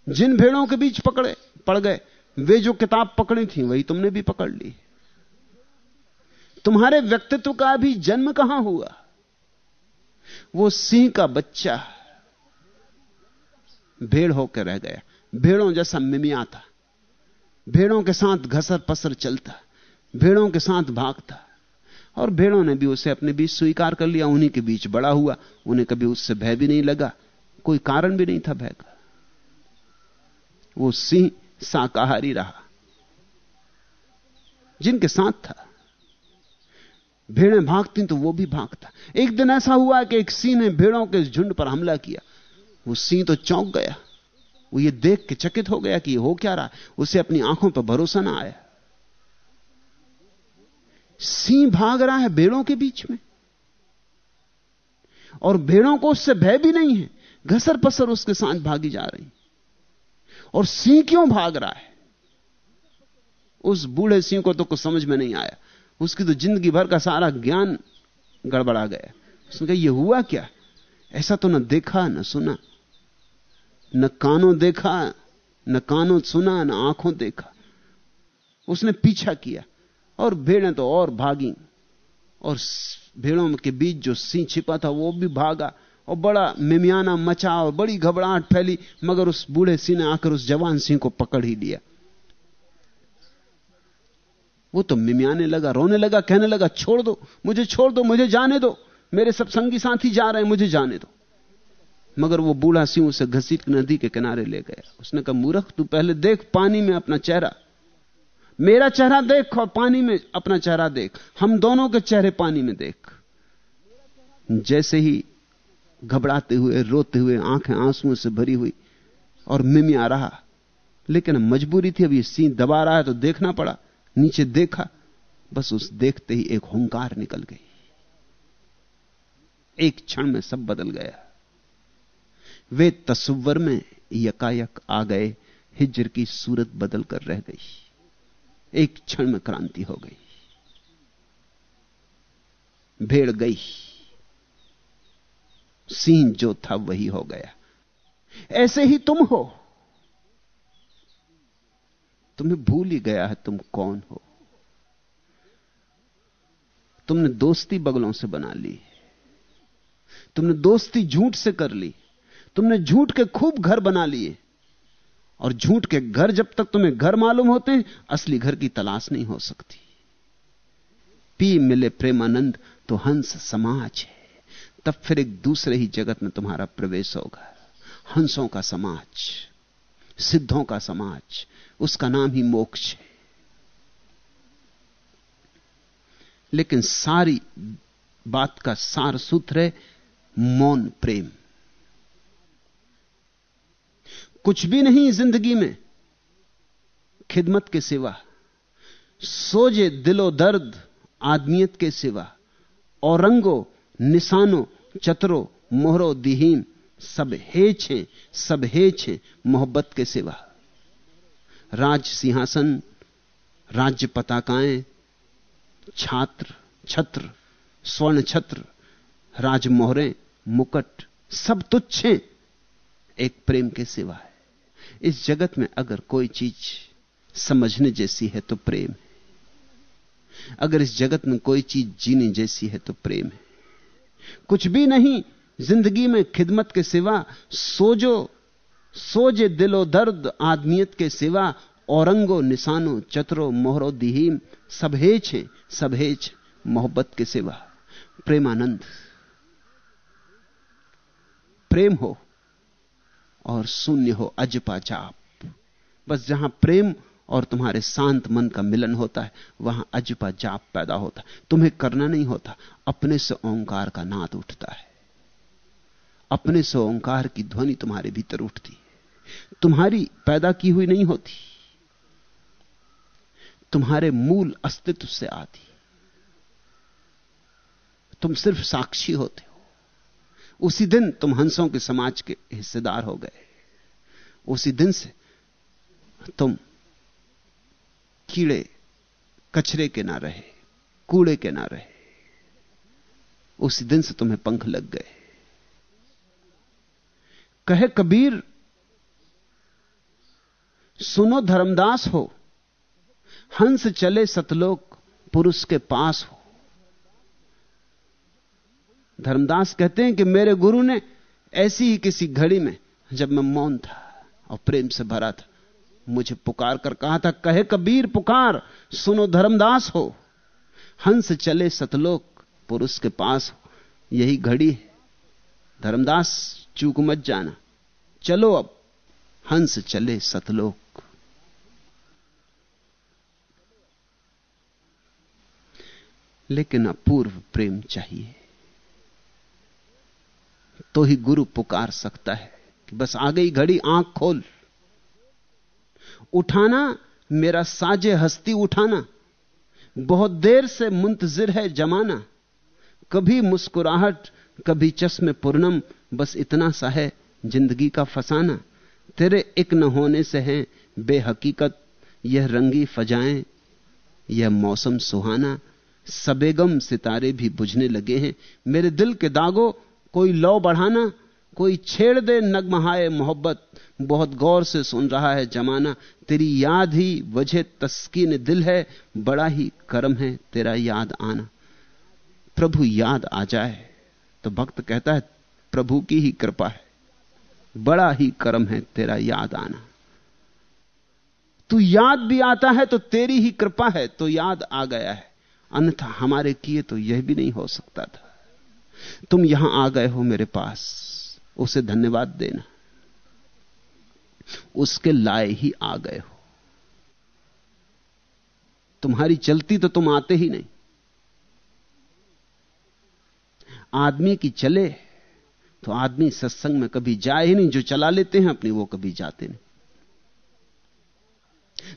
जिन भेड़ों के बीच पकड़े, पड़ गए वे जो किताब पकड़ी थी, वही तुमने भी पकड़ ली। तुम्हारे व्यक्तित्व का भी जन्म कहाँ हुआ? वो सिंह का बच्चा भेड़ होकर रह गया। भेड़ों जैसा मिमिया था। भेड़ों के साथ घसर पसर चलता। भेड़ों के साथ भागता। और भेड़ों ने भी उसे अपने बीच स्वीकार कर लिया। उन्हीं के बीच बड़ा हुआ। उन्हें कभी उससे भय भी नहीं लगा। कोई कारण भी नहीं था भय का। वो सिंह शाकाहारी रहा। जिनके साथ था। भेड़ें भागती तो वो भी भागता। एक दिन ऐसा हुआ कि एक सिंह ने भेड़ों के झुंड पर हमला किया। वो सिंह तो चौंक गया। वो ये देख के चकित हो गया कि हो क्या रहा। उसे अपनी आँखों पर भरोसा ना आया। सिंह भाग रहा है भेड़ों के बीच में। और भेड़ों को उससे भय भी नहीं है। घसर पसर उसके साथ भागी जा रही। और सिंह क्यों भाग रहा है? उस बूढ़े सिंह को तो कुछ समझ में नहीं आया। उसकी तो ज़िंदगी भर का सारा ज्ञान गड़बड़ा गया। उसने कहा यह हुआ क्या? ऐसा तो ना देखा, ना सुना, न कानों देखा, न कानों सुना, न आँखों देखा। उसने पीछा किया और भेड़ें तो और भागी और भेड़ों के बीच जो सिंह छिपा था वो भी भागा। और बड़ा मिमियाना मचा और बड़ी घबराहट फैली, मगर उस बूढ़े सिंह ने आकर उस जवान सिंह को पकड़ ही लिया। वो तो मिमियाने लगा, रोने लगा, कहने लगा, छोड़ दो, मुझे छोड़ दो, मुझे जाने दो, मेरे सब संगी साथी जा रहे हैं, मुझे जाने दो। मगर वो बूढ़ा सिंह उसे घसीट नदी के किनारे ले गया। उसने कहा, मूर्ख, तू पहले देख, पानी में अपना चेहरा। मेरा चेहरा देख और पानी में अपना चेहरा देख। हम दोनों के चेहरे पानी में देख। जैसे ही घबराते हुए, रोते हुए, आँखें आंसुओं से भरी हुई और मिमिया रहा। लेकिन मजबूरी थी अभी सिंह दबा रहा है तो देखना पड़ा। नीचे देखा, बस उस देखते ही एक हुंकार निकल गई। एक क्षण में सब बदल गया। वे तस्वर में यकायक आ गए, हिजर की सूरत बदल कर रह गई। एक क्षण में क्रांति हो गई। भेड़ गई। सिंह जो था वही हो गया। ऐसे ही तुम हो। तुम्हें भूल ही गया है तुम कौन हो। तुमने दोस्ती बगलों से बना ली। तुमने दोस्ती झूठ से कर ली। तुमने झूठ के खूब घर बना लिए। और झूठ के घर जब तक तुम्हें घर मालूम होते हैं असली घर की तलाश नहीं हो सकती। पी मिले प्रेमानंद तो हंस समाज है। तब फिर एक दूसरे ही जगत में तुम्हारा प्रवेश होगा। हंसों का समाज, सिद्धों का समाज, उसका नाम ही मोक्ष है। लेकिन सारी बात का सार सूत्र है, मौन प्रेम। कुछ भी नहीं ज़िंदगी में, खिदमत के सिवा, सोजे दिलो दर्द आदमियत के सिवा, औरंगो निशानो, चतरो, मोहरो, दिहीन, सब हेच हैं सब हेच हैं मोहब्बत के सिवा। राज सिंहासन, राज्य पताकाएँ, छात्र, छत्र, स्वर्ण छत्र राजमोहरें मुकट, सब तुच्छ हैं, एक प्रेम के सिवा है। इस जगत में अगर कोई चीज़ समझने जैसी है तो प्रेम है। अगर इस जगत में कोई चीज़ जीने जैसी है तो प्रेम है। कुछ भी नहीं, ज़िंदगी में खिदमत के सिवा, सोजो, सोजे दिलो दर्द, आदमियत के सिवा, औरंगो, निशानो, चतरो, मोहरो, दिहीम सबहेज है सबहेज मोहब्बत के सिवा। प्रेमानंद, प्रेम हो और शून्य हो अजपा जाप बस जहाँ प्रेम और तुम्हारे शांत मन का मिलन होता है, वहाँ अजपा जाप पैदा होता है। तुम्हें करना नहीं होता, अपने से ओंकार का नाद उठता है। अपने से ओंकार की ध्वनि तुम्हारे भीतर उठती है। तुम्हारी पैदा की हुई नहीं होती, तुम्हारे मूल अस्तित्व से आती तुम सिर्फ़ साक्षी होते हो। उसी दिन तुम हंसों के समाज के हिस्सेदार हो गए। उसी दिन से तुम कीड़े कचरे के ना रहे, कूड़े के ना रहे, उसी दिन से तुम्हें पंख लग गए। कहे कबीर, सुनो धर्मदास हो, हंस चले सतलोक, पुरुष के पास हो। धर्मदास कहते हैं कि मेरे गुरु ने ऐसी ही किसी घड़ी में जब मैं मौन था और प्रेम से भरा था मुझे पुकार कर कहा था, कहे कबीर पुकार, सुनो धर्मदास हो। हंस चले सतलोक, पुरुष के पास यही घड़ी है। धर्मदास, चूक मत जाना। चलो अब, हंस चले सतलोक। लेकिन अपूर्व प्रेम चाहिए। तो ही गुरु पुकार सकता है कि बस आ गई घड़ी, आँख खोल। उठाना, मेरा साजे हस्ती उठाना। बहुत देर से मुंतजिर है जमाना। कभी मुस्कुराहट, कभी चश्मे पूर्णम, बस इतना सा है ज़िंदगी का फसाना। तेरे एक न होने से है बेहकीकत, यह रंगी फजाएँ, यह मौसम सुहाना। सबेगम सितारे भी बुझने लगे हैं। मेरे दिल के दागो, कोई लौ बढ़ाना कोई छेड़ दे नगमहाए मोहब्बत। बहुत गौर से सुन रहा है जमाना। तेरी याद ही वजह तस्कीन दिल है। बड़ा ही कर्म है तेरा याद आना। प्रभु याद आ जाए। तो भक्त कहता है, प्रभु की ही कृपा है। बड़ा ही कर्म है तेरा याद आना। तू याद भी आता है तो तेरी ही कृपा है। तो याद आ गया है। अन्यथा हमारे किए तो यह भी नहीं हो सकता था। तुम यहाँ आ गए हो मेरे पास। उसे धन्यवाद देना। उसके लाए ही आ गए हो। तुम्हारी चलती तो तुम आते ही नहीं। आदमी की चले तो आदमी सत्संग में कभी जाए ही नहीं, जो चला लेते हैं अपनी, वो कभी जाते नहीं।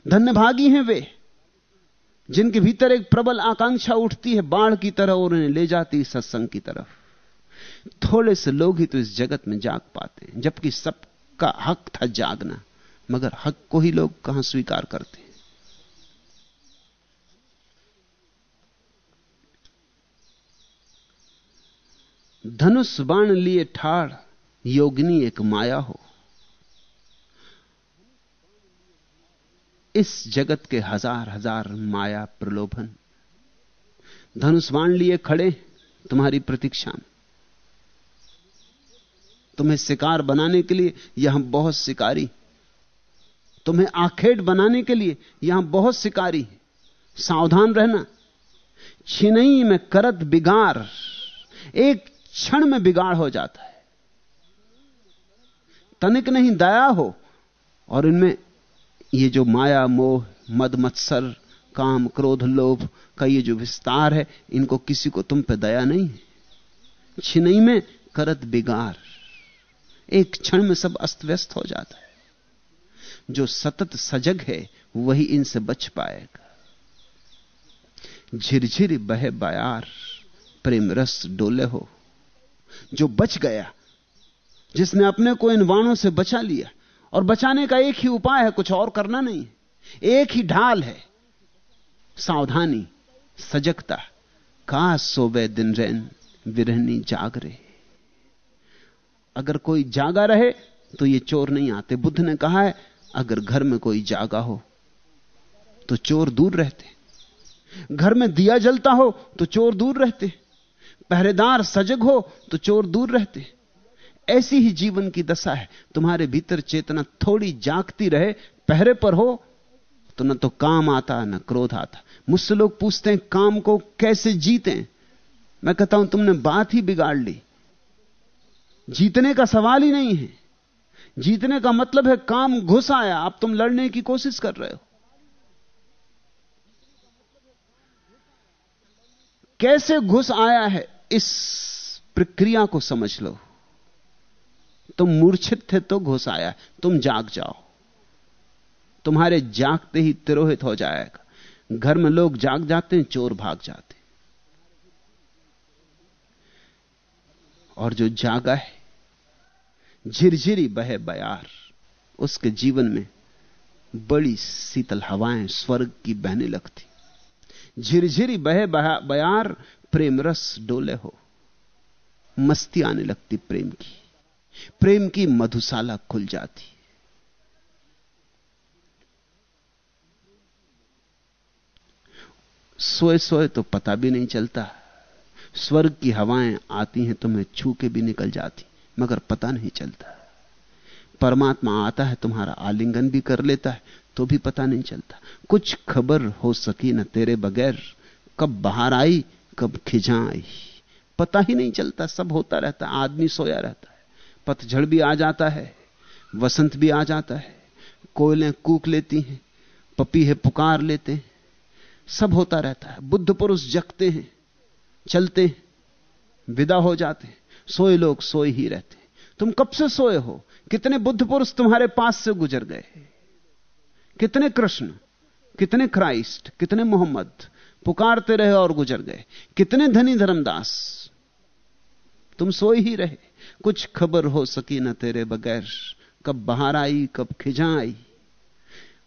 धन्यभागी हैं वे, जिनके भीतर एक प्रबल आकांक्षा उठती है, बाढ़ की तरह और उन्हें ले जाती सत्संग की तरफ़। थोड़े से लोग ही तो इस जगत में जाग पाते हैं, जबकि सबका हक था जागना, मगर हक को ही लोग कहाँ स्वीकार करते हैं? धनुष बाण लिए ठाड़, योगिनी एक माया हो। इस जगत के हज़ार हज़ार माया प्रलोभन। धनुष्वाण लिए खड़े, तुम्हारी प्रतीक्षा में। तुम्हें शिकार बनाने के लिए यहाँ बहुत शिकारी तुम्हें आखेट बनाने के लिए यहाँ बहुत शिकारी सावधान रहना। छिनई में करत बिगाड़, एक क्षण में बिगाड़ हो जाता है। तनिक नहीं दया हो, और इनमें ये जो माया, मोह, मद, मत्सर, काम, क्रोध, लोभ का ये जो विस्तार है, इनको किसी को तुम पे दया नहीं है। छिनई में करत बिगाड़। एक क्षण में सब अस्त व्यस्त हो जाता है। जो सतत सजग है, वही इनसे बच पाएगा। झिरझिर बहे बयार प्रेम रस डोले हो। जो बच गया, जिसने अपने को इन वाणों से बचा लिया, और बचाने का एक ही उपाय है, कुछ और करना नहीं। एक ही ढाल है, सावधानी, सजगता, का सोवे दिन रैन, विरहनी जाग रहे। अगर कोई जागा रहे तो ये चोर नहीं आते। बुद्ध ने कहा है, अगर घर में कोई जागा हो तो चोर दूर रहते। घर में दिया जलता हो तो चोर दूर रहते। पहरेदार सजग हो तो चोर दूर रहते। ऐसी ही जीवन की दशा है। तुम्हारे भीतर चेतना थोड़ी जागती रहे, पहरे पर हो तो न तो काम आता, न क्रोध आता। मुझसे लोग पूछते हैं, काम को कैसे जीते मैं कहता हूँ, तुमने बात ही बिगाड़ ली। जीतने का सवाल ही नहीं है। जीतने का मतलब है काम घुस आया, अब तुम लड़ने की कोशिश कर रहे हो। कैसे घुस आया है, इस प्रक्रिया को समझ लो। तुम मूर्छित थे तो घुस आया, तुम जाग जाओ। तुम्हारे जागते ही तिरोहित हो जाएगा। घर में लोग जाग जाते हैं, चोर भाग जाते हैं। और जो जागा है झिरझिरी बहे बयार। उसके जीवन में बड़ी शीतल हवाएँ स्वर्ग की बहने लगती। झिरझिरी बहे बयार, प्रेम रस डोले हो। मस्ती आने लगती प्रेम की। प्रेम की मधुशाला खुल जाती। सोए सोए तो पता भी नहीं चलता। स्वर्ग की हवाएँ आती हैं तुम्हें छू के भी निकल जाती। मगर पता नहीं चलता। परमात्मा आता है, तुम्हारा आलिंगन भी कर लेता है तो भी पता नहीं चलता। कुछ खबर हो सकी न तेरे बगैर, कब बाहर आई, कब खिजा आई। पता ही नहीं चलता, सब होता रहता आदमी सोया रहता है। पतझड़ भी आ जाता है, वसंत भी आ जाता है, कोयलें कूक लेती हैं, पपीहे पुकार लेते हैं, सब होता रहता है। बुद्ध पुरुष जगते हैं, चलते हैं, विदा हो जाते हैं। सोए लोग सोए ही रहते तुम कब से सोए हो? कितने बुद्ध पुरुष तुम्हारे पास से गुजर गए कितने कृष्ण, कितने क्राइस्ट, कितने मोहम्मद पुकारते रहे और गुजर गए? कितने धनी धर्मदास? तुम सोए ही रहे। कुछ खबर हो सकी ना तेरे बगैर। कब बाहर आई, कब खिजा आई।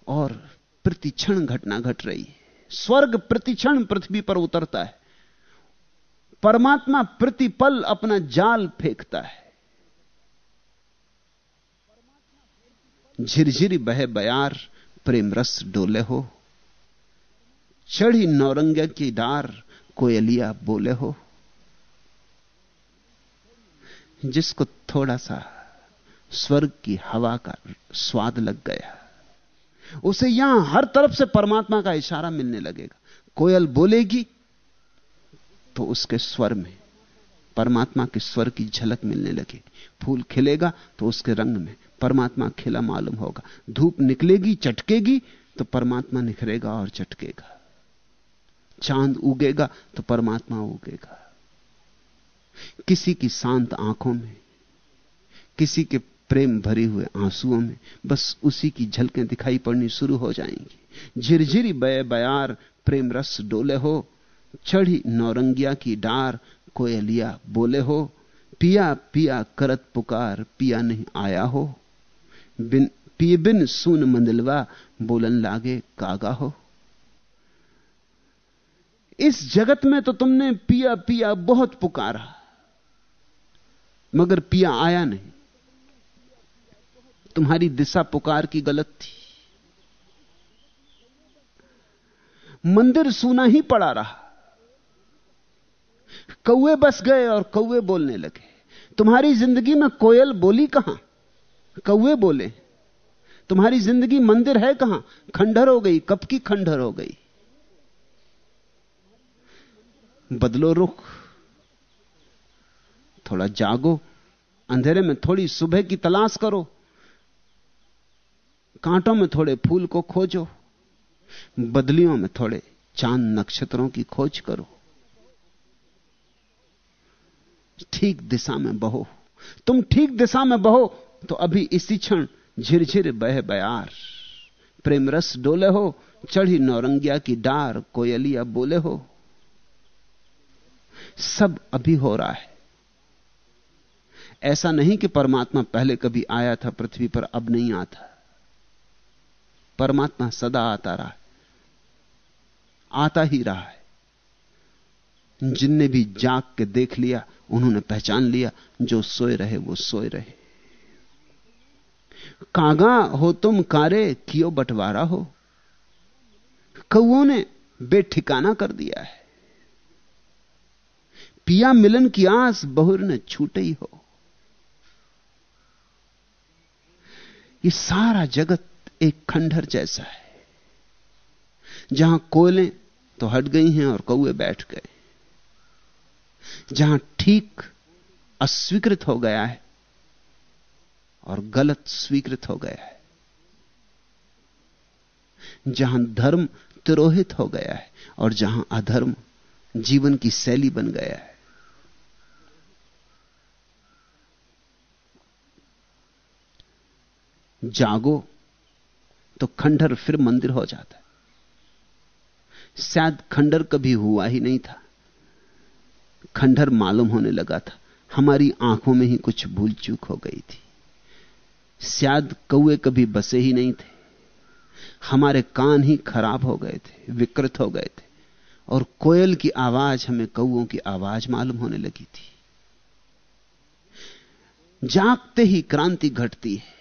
और प्रतिक्षण घटना घट रही है। स्वर्ग प्रतिक्षण पृथ्वी पर उतरता है। परमात्मा प्रतिपल अपना जाल फेंकता है। झिरझिरी बहे बयार, प्रेम रस डोले हो। चढ़ी नौरंग की डार, कोयलिया बोले हो। जिसको थोड़ा सा स्वर्ग की हवा का स्वाद लग गया, उसे यहाँ हर तरफ़ से परमात्मा का इशारा मिलने लगेगा। कोयल बोलेगी तो उसके स्वर में, परमात्मा के स्वर की झलक मिलने लगे। फूल खिलेगा तो उसके रंग में, परमात्मा खिला मालूम होगा। धूप निकलेगी, चटकेगी तो परमात्मा निखरेगा और चटकेगा। चाँद उगेगा तो परमात्मा उगेगा। किसी की शांत आँखों में, किसी के प्रेम भरे हुए आंसुओं में, बस उसी की झलकें दिखाई पड़नी शुरू हो जाएँगी। झिरझिरी बय बयार प्रेम रस डोले हो चढ़ी नौरंगिया की डार कोयलिया बोले हो, पिया पिया करत पुकार, पिया नहीं आया हो। बिन, पिए बिन सुन मंदिलवा, बोलन लागे, कागा हो। इस जगत में तो तुमने पिया पिया बहुत पुकारा, मगर पिया आया नहीं। तुम्हारी दिशा पुकार की गलत थी। मंदिर सूना ही पड़ा रहा। कौए बस गए और कौए बोलने लगे। तुम्हारी ज़िंदगी में कोयल बोली कहाँ? कौए बोले, तुम्हारी ज़िंदगी मंदिर है कहाँ? खंडर हो गई, कब की खंडर हो गई? बदलो रुख, थोड़ा जागो, अंधेरे में थोड़ी सुबह की तलाश करो, कांटों में थोड़े फूल को खोजो, बदलियों में थोड़े चाँद नक्षत्रों की खोज करो। ठीक दिशा में बहो। तुम ठीक दिशा में बहो तो अभी इसी क्षण झिरझिर बह बयार। प्रेम रस डोले हो, चढ़ी नौरंगिया की डार कोयलिया बोले हो। सब अभी हो रहा है। ऐसा नहीं कि परमात्मा पहले कभी आया था, पृथ्वी पर अब नहीं आता। परमात्मा सदा आता रहा आता ही रहा है। जिनने भी जाग के देख लिया, उन्होंने पहचान लिया, जो सोए रहे, वो सोए रहे। कागा हो तुम कारे, कियो बंटवारा हो। कौओं ने बेठिकाना कर दिया है। पिया मिलन की आस बहुर ने छूटे ही हो। ये सारा जगत एक खंडहर जैसा है। जहाँ कोयले तो हट गई हैं और कौए बैठ गए। जहाँ ठीक अस्वीकृत हो गया है और गलत स्वीकृत हो गया है। जहाँ धर्म तिरोहित हो गया है और जहाँ अधर्म जीवन की शैली बन गया है। जागो तो खंडर फिर मंदिर हो जाता है। शायद खंडर कभी हुआ ही नहीं था। खंडर मालूम होने लगा था। हमारी आँखों में ही कुछ भूल चूक हो गई थी। शायद कौए कभी बसे ही नहीं थे। हमारे कान ही खराब हो गए थे, विकृत हो गए थे। और कोयल की आवाज़ हमें कौओं की आवाज़ मालूम होने लगी थी। जागते ही क्रांति घटती है।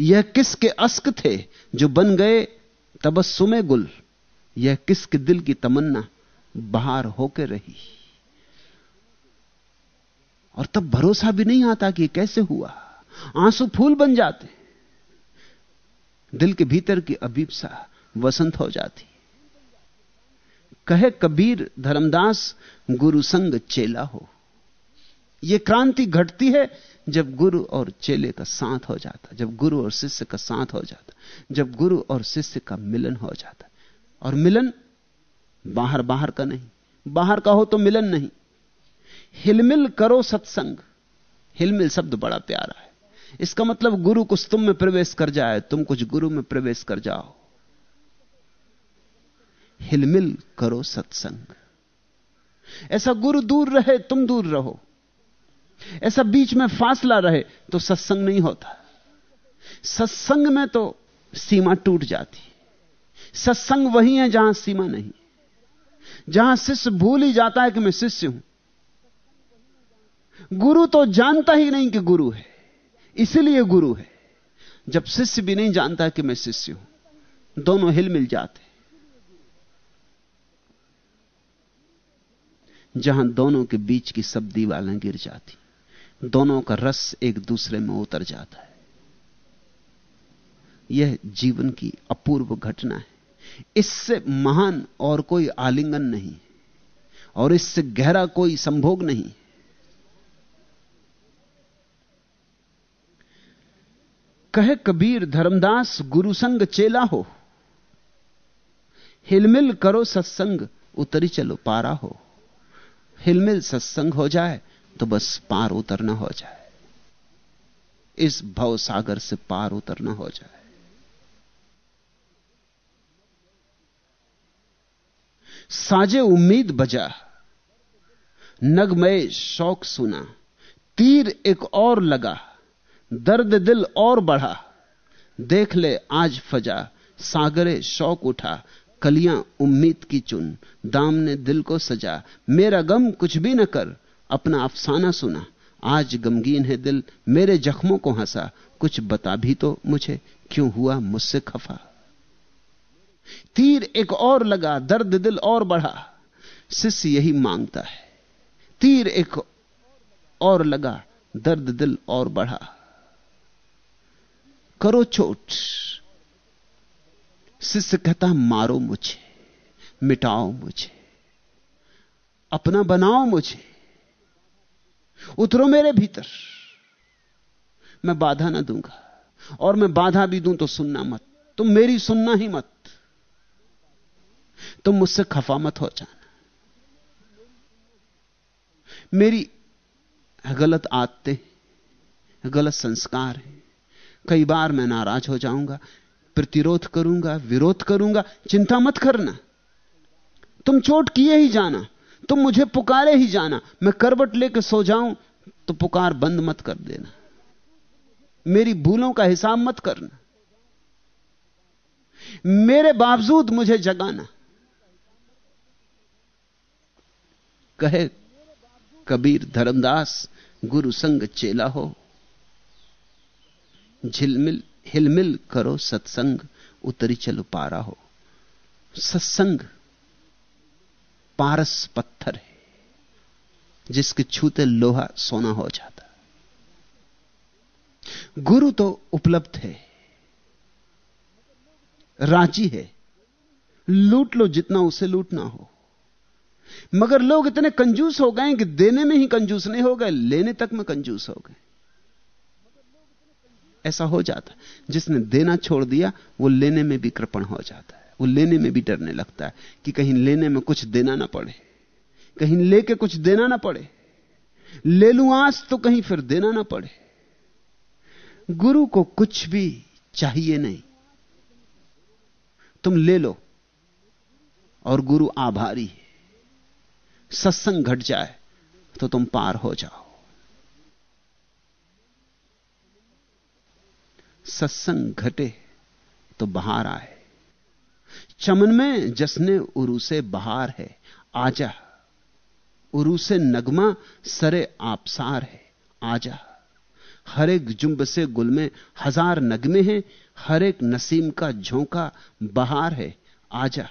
यह किसके अस्क थे जो बन गए तबस्सुमे गुल? यह किसके दिल की तमन्ना? बाहर होकर रही। और तब भरोसा भी नहीं आता कि कैसे हुआ। आँसू फूल बन जाते। दिल के भीतर की अभीपसा वसंत हो जाती। कहे कबीर धर्मदास, गुरु संग चेला हो। यह क्रांति घटती है जब गुरु और चेले का साथ हो जाता, जब गुरु और शिष्य का साथ हो जाता, जब गुरु और शिष्य का मिलन हो जाता। और मिलन बाहर बाहर का नहीं। बाहर का हो तो मिलन नहीं। हिलमिल करो सत्संग। हिलमिल शब्द बड़ा प्यारा है। इसका मतलब गुरु कुछ तुम में प्रवेश कर जाए, तुम कुछ गुरु में प्रवेश कर जाओ। हिलमिल करो सत्संग। ऐसा गुरु दूर रहे, तुम दूर रहो। ऐसा बीच में फासला रहे तो सत्संग नहीं होता। सत्संग में तो सीमा टूट जाती। सत्संग वही है जहाँ सीमा नहीं। जहाँ शिष्य भूल ही जाता है कि मैं शिष्य हूँ। गुरु तो जानता ही नहीं कि गुरु है, इसलिए गुरु है। जब शिष्य भी नहीं जानता कि मैं शिष्य हूँ, दोनों हिल मिल जाते जहाँ दोनों के बीच की सब दीवालें गिर जाती, दोनों का रस एक दूसरे में उतर जाता है। यह जीवन की अपूर्व घटना है। इससे महान और कोई आलिंगन नहीं, और इससे गहरा कोई संभोग नहीं। कहे कबीर, धर्मदास, गुरुसंग चेला हो। हिलमिल करो सत्संग, उतरी चलो पारा हो। हिलमिल सत्संग हो जाए तो बस पार उतरना हो जाए। इस भव सागर से पार उतरना हो जाए। साजे उम्मीद बजा। नगमय शौक सुना। तीर एक और लगा। दर्द दिल और बढ़ा। देख ले आज फजा। सागरे शौक उठा। कलियाँ उम्मीद की चुन। दाम ने दिल को सजा। मेरा गम कुछ भी न कर। अपना अफसाना सुना। आज गमगीन है दिल। मेरे जख्मों को हंसा। कुछ बता भी तो मुझे। क्यों हुआ मुझसे खफा? तीर एक और लगा, दर्द दिल और बढ़ा। शिष्य यही माँगता है। तीर एक और लगा, दर्द दिल और बढ़ा। करो चोट। शिष्य कहता, मारो मुझे, मिटाओ मुझे, अपना बनाओ मुझे, उतरो मेरे भीतर। मैं बाधा ना दूँगा, और मैं बाधा भी दूँ तो सुनना मत, तुम मेरी सुनना ही मत। तुम मुझसे खफा मत हो जाना। मेरी गलत आदतें गलत संस्कार है। कई बार मैं नाराज़ हो जाऊँगा, प्रतिरोध करूँगा, विरोध करूँगा, चिंता मत करना। तुम चोट किए ही जाना, तुम मुझे पुकारे ही जाना, मैं करवट लेकर सो जाऊँ तो पुकार बंद मत कर देना। मेरी भूलों का हिसाब मत करना। मेरे बावजूद मुझे जगाना। कहे, कबीर धर्मदास, गुरु संग चेला हो। झिलमिल, हिलमिल करो सत्संग, उतरी चलो पारा हो। सत्संग पारस पत्थर है, जिसके छूते लोहा सोना हो जाता गुरु तो उपलब्ध है रांची है। लूट लो जितना उसे लूटना हो। मगर लोग इतने कंजूस हो गए कि देने में ही कंजूस नहीं हो गए, लेने तक में कंजूस हो गए। ऐसा हो जाता जिसने देना छोड़ दिया, वो लेने में भी कृपण हो जाता है। वो लेने में भी डरने लगता है कि कहीं लेने में कुछ देना ना पड़े। कहीं लेके कुछ देना ना पड़े। ले लू आज तो कहीं फिर देना ना पड़े। गुरु को कुछ भी चाहिए नहीं। तुम ले लो, और गुरु आभारी है। सत्संग घट जाए तो तुम पार हो जाओ। सत्संग घटे तो बाहर आए। चमन में जसने उरु से बाहर है, आजा। उरु से नगमा सरे आपसार है, आजा। हर एक जुम्ब से गुल में हज़ार नगमे हैं हर एक नसीम का झोंका बहार है, आजा।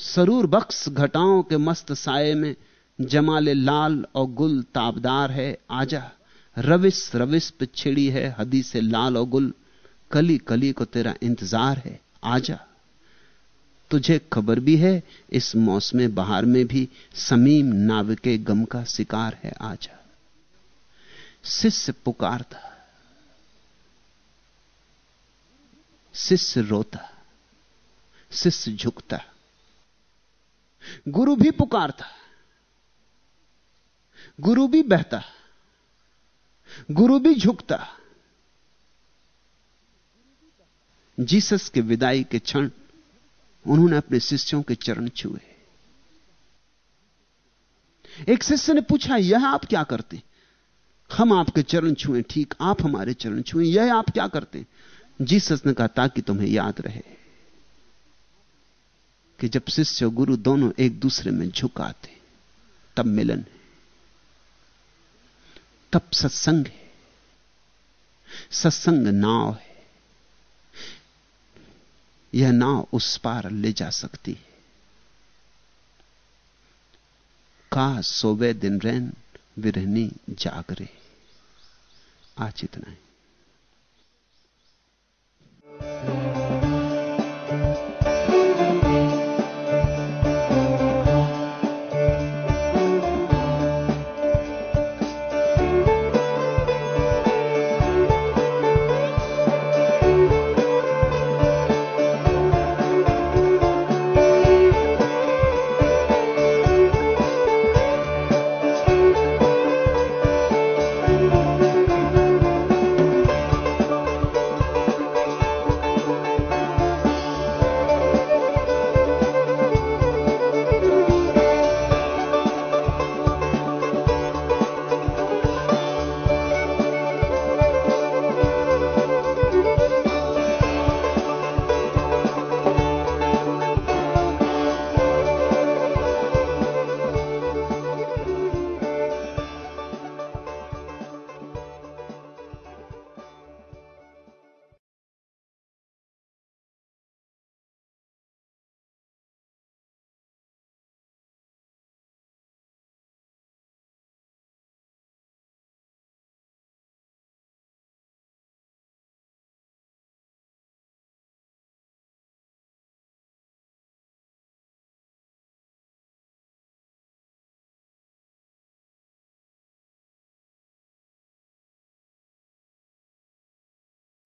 सरूर बख्श घटाओं के मस्त साये में जमाले लाल और गुल ताबदार है, आजा, रविस रविस पे छिड़ी है हदी से लाल और गुल, कली कली को तेरा इंतज़ार है, आजा। तुझे खबर भी है, इस मौसम बहार में भी समीम नाव के गम का शिकार है, आजा। शिष्य पुकारता शिष्य रोता शिष्य झुकता गुरु भी पुकारता गुरु भी बहता गुरु भी झुकता जीसस के विदाई के क्षण उन्होंने अपने शिष्यों के चरण छुए। एक शिष्य ने पूछा, यह आप क्या करते? हम आपके चरण छुए, ठीक, आप हमारे चरण छुए, यह आप क्या करते? जीसस ने कहा, ताकि तुम्हें याद रहे। कि जब शिष्य गुरु दोनों एक दूसरे में झुकाते, तब मिलन है। तब सत्संग है। सत्संग नाव है। यह नाव उस पार ले जा सकती है। का सोवे दिन रैन विरहनी जागरे। आज इतना है।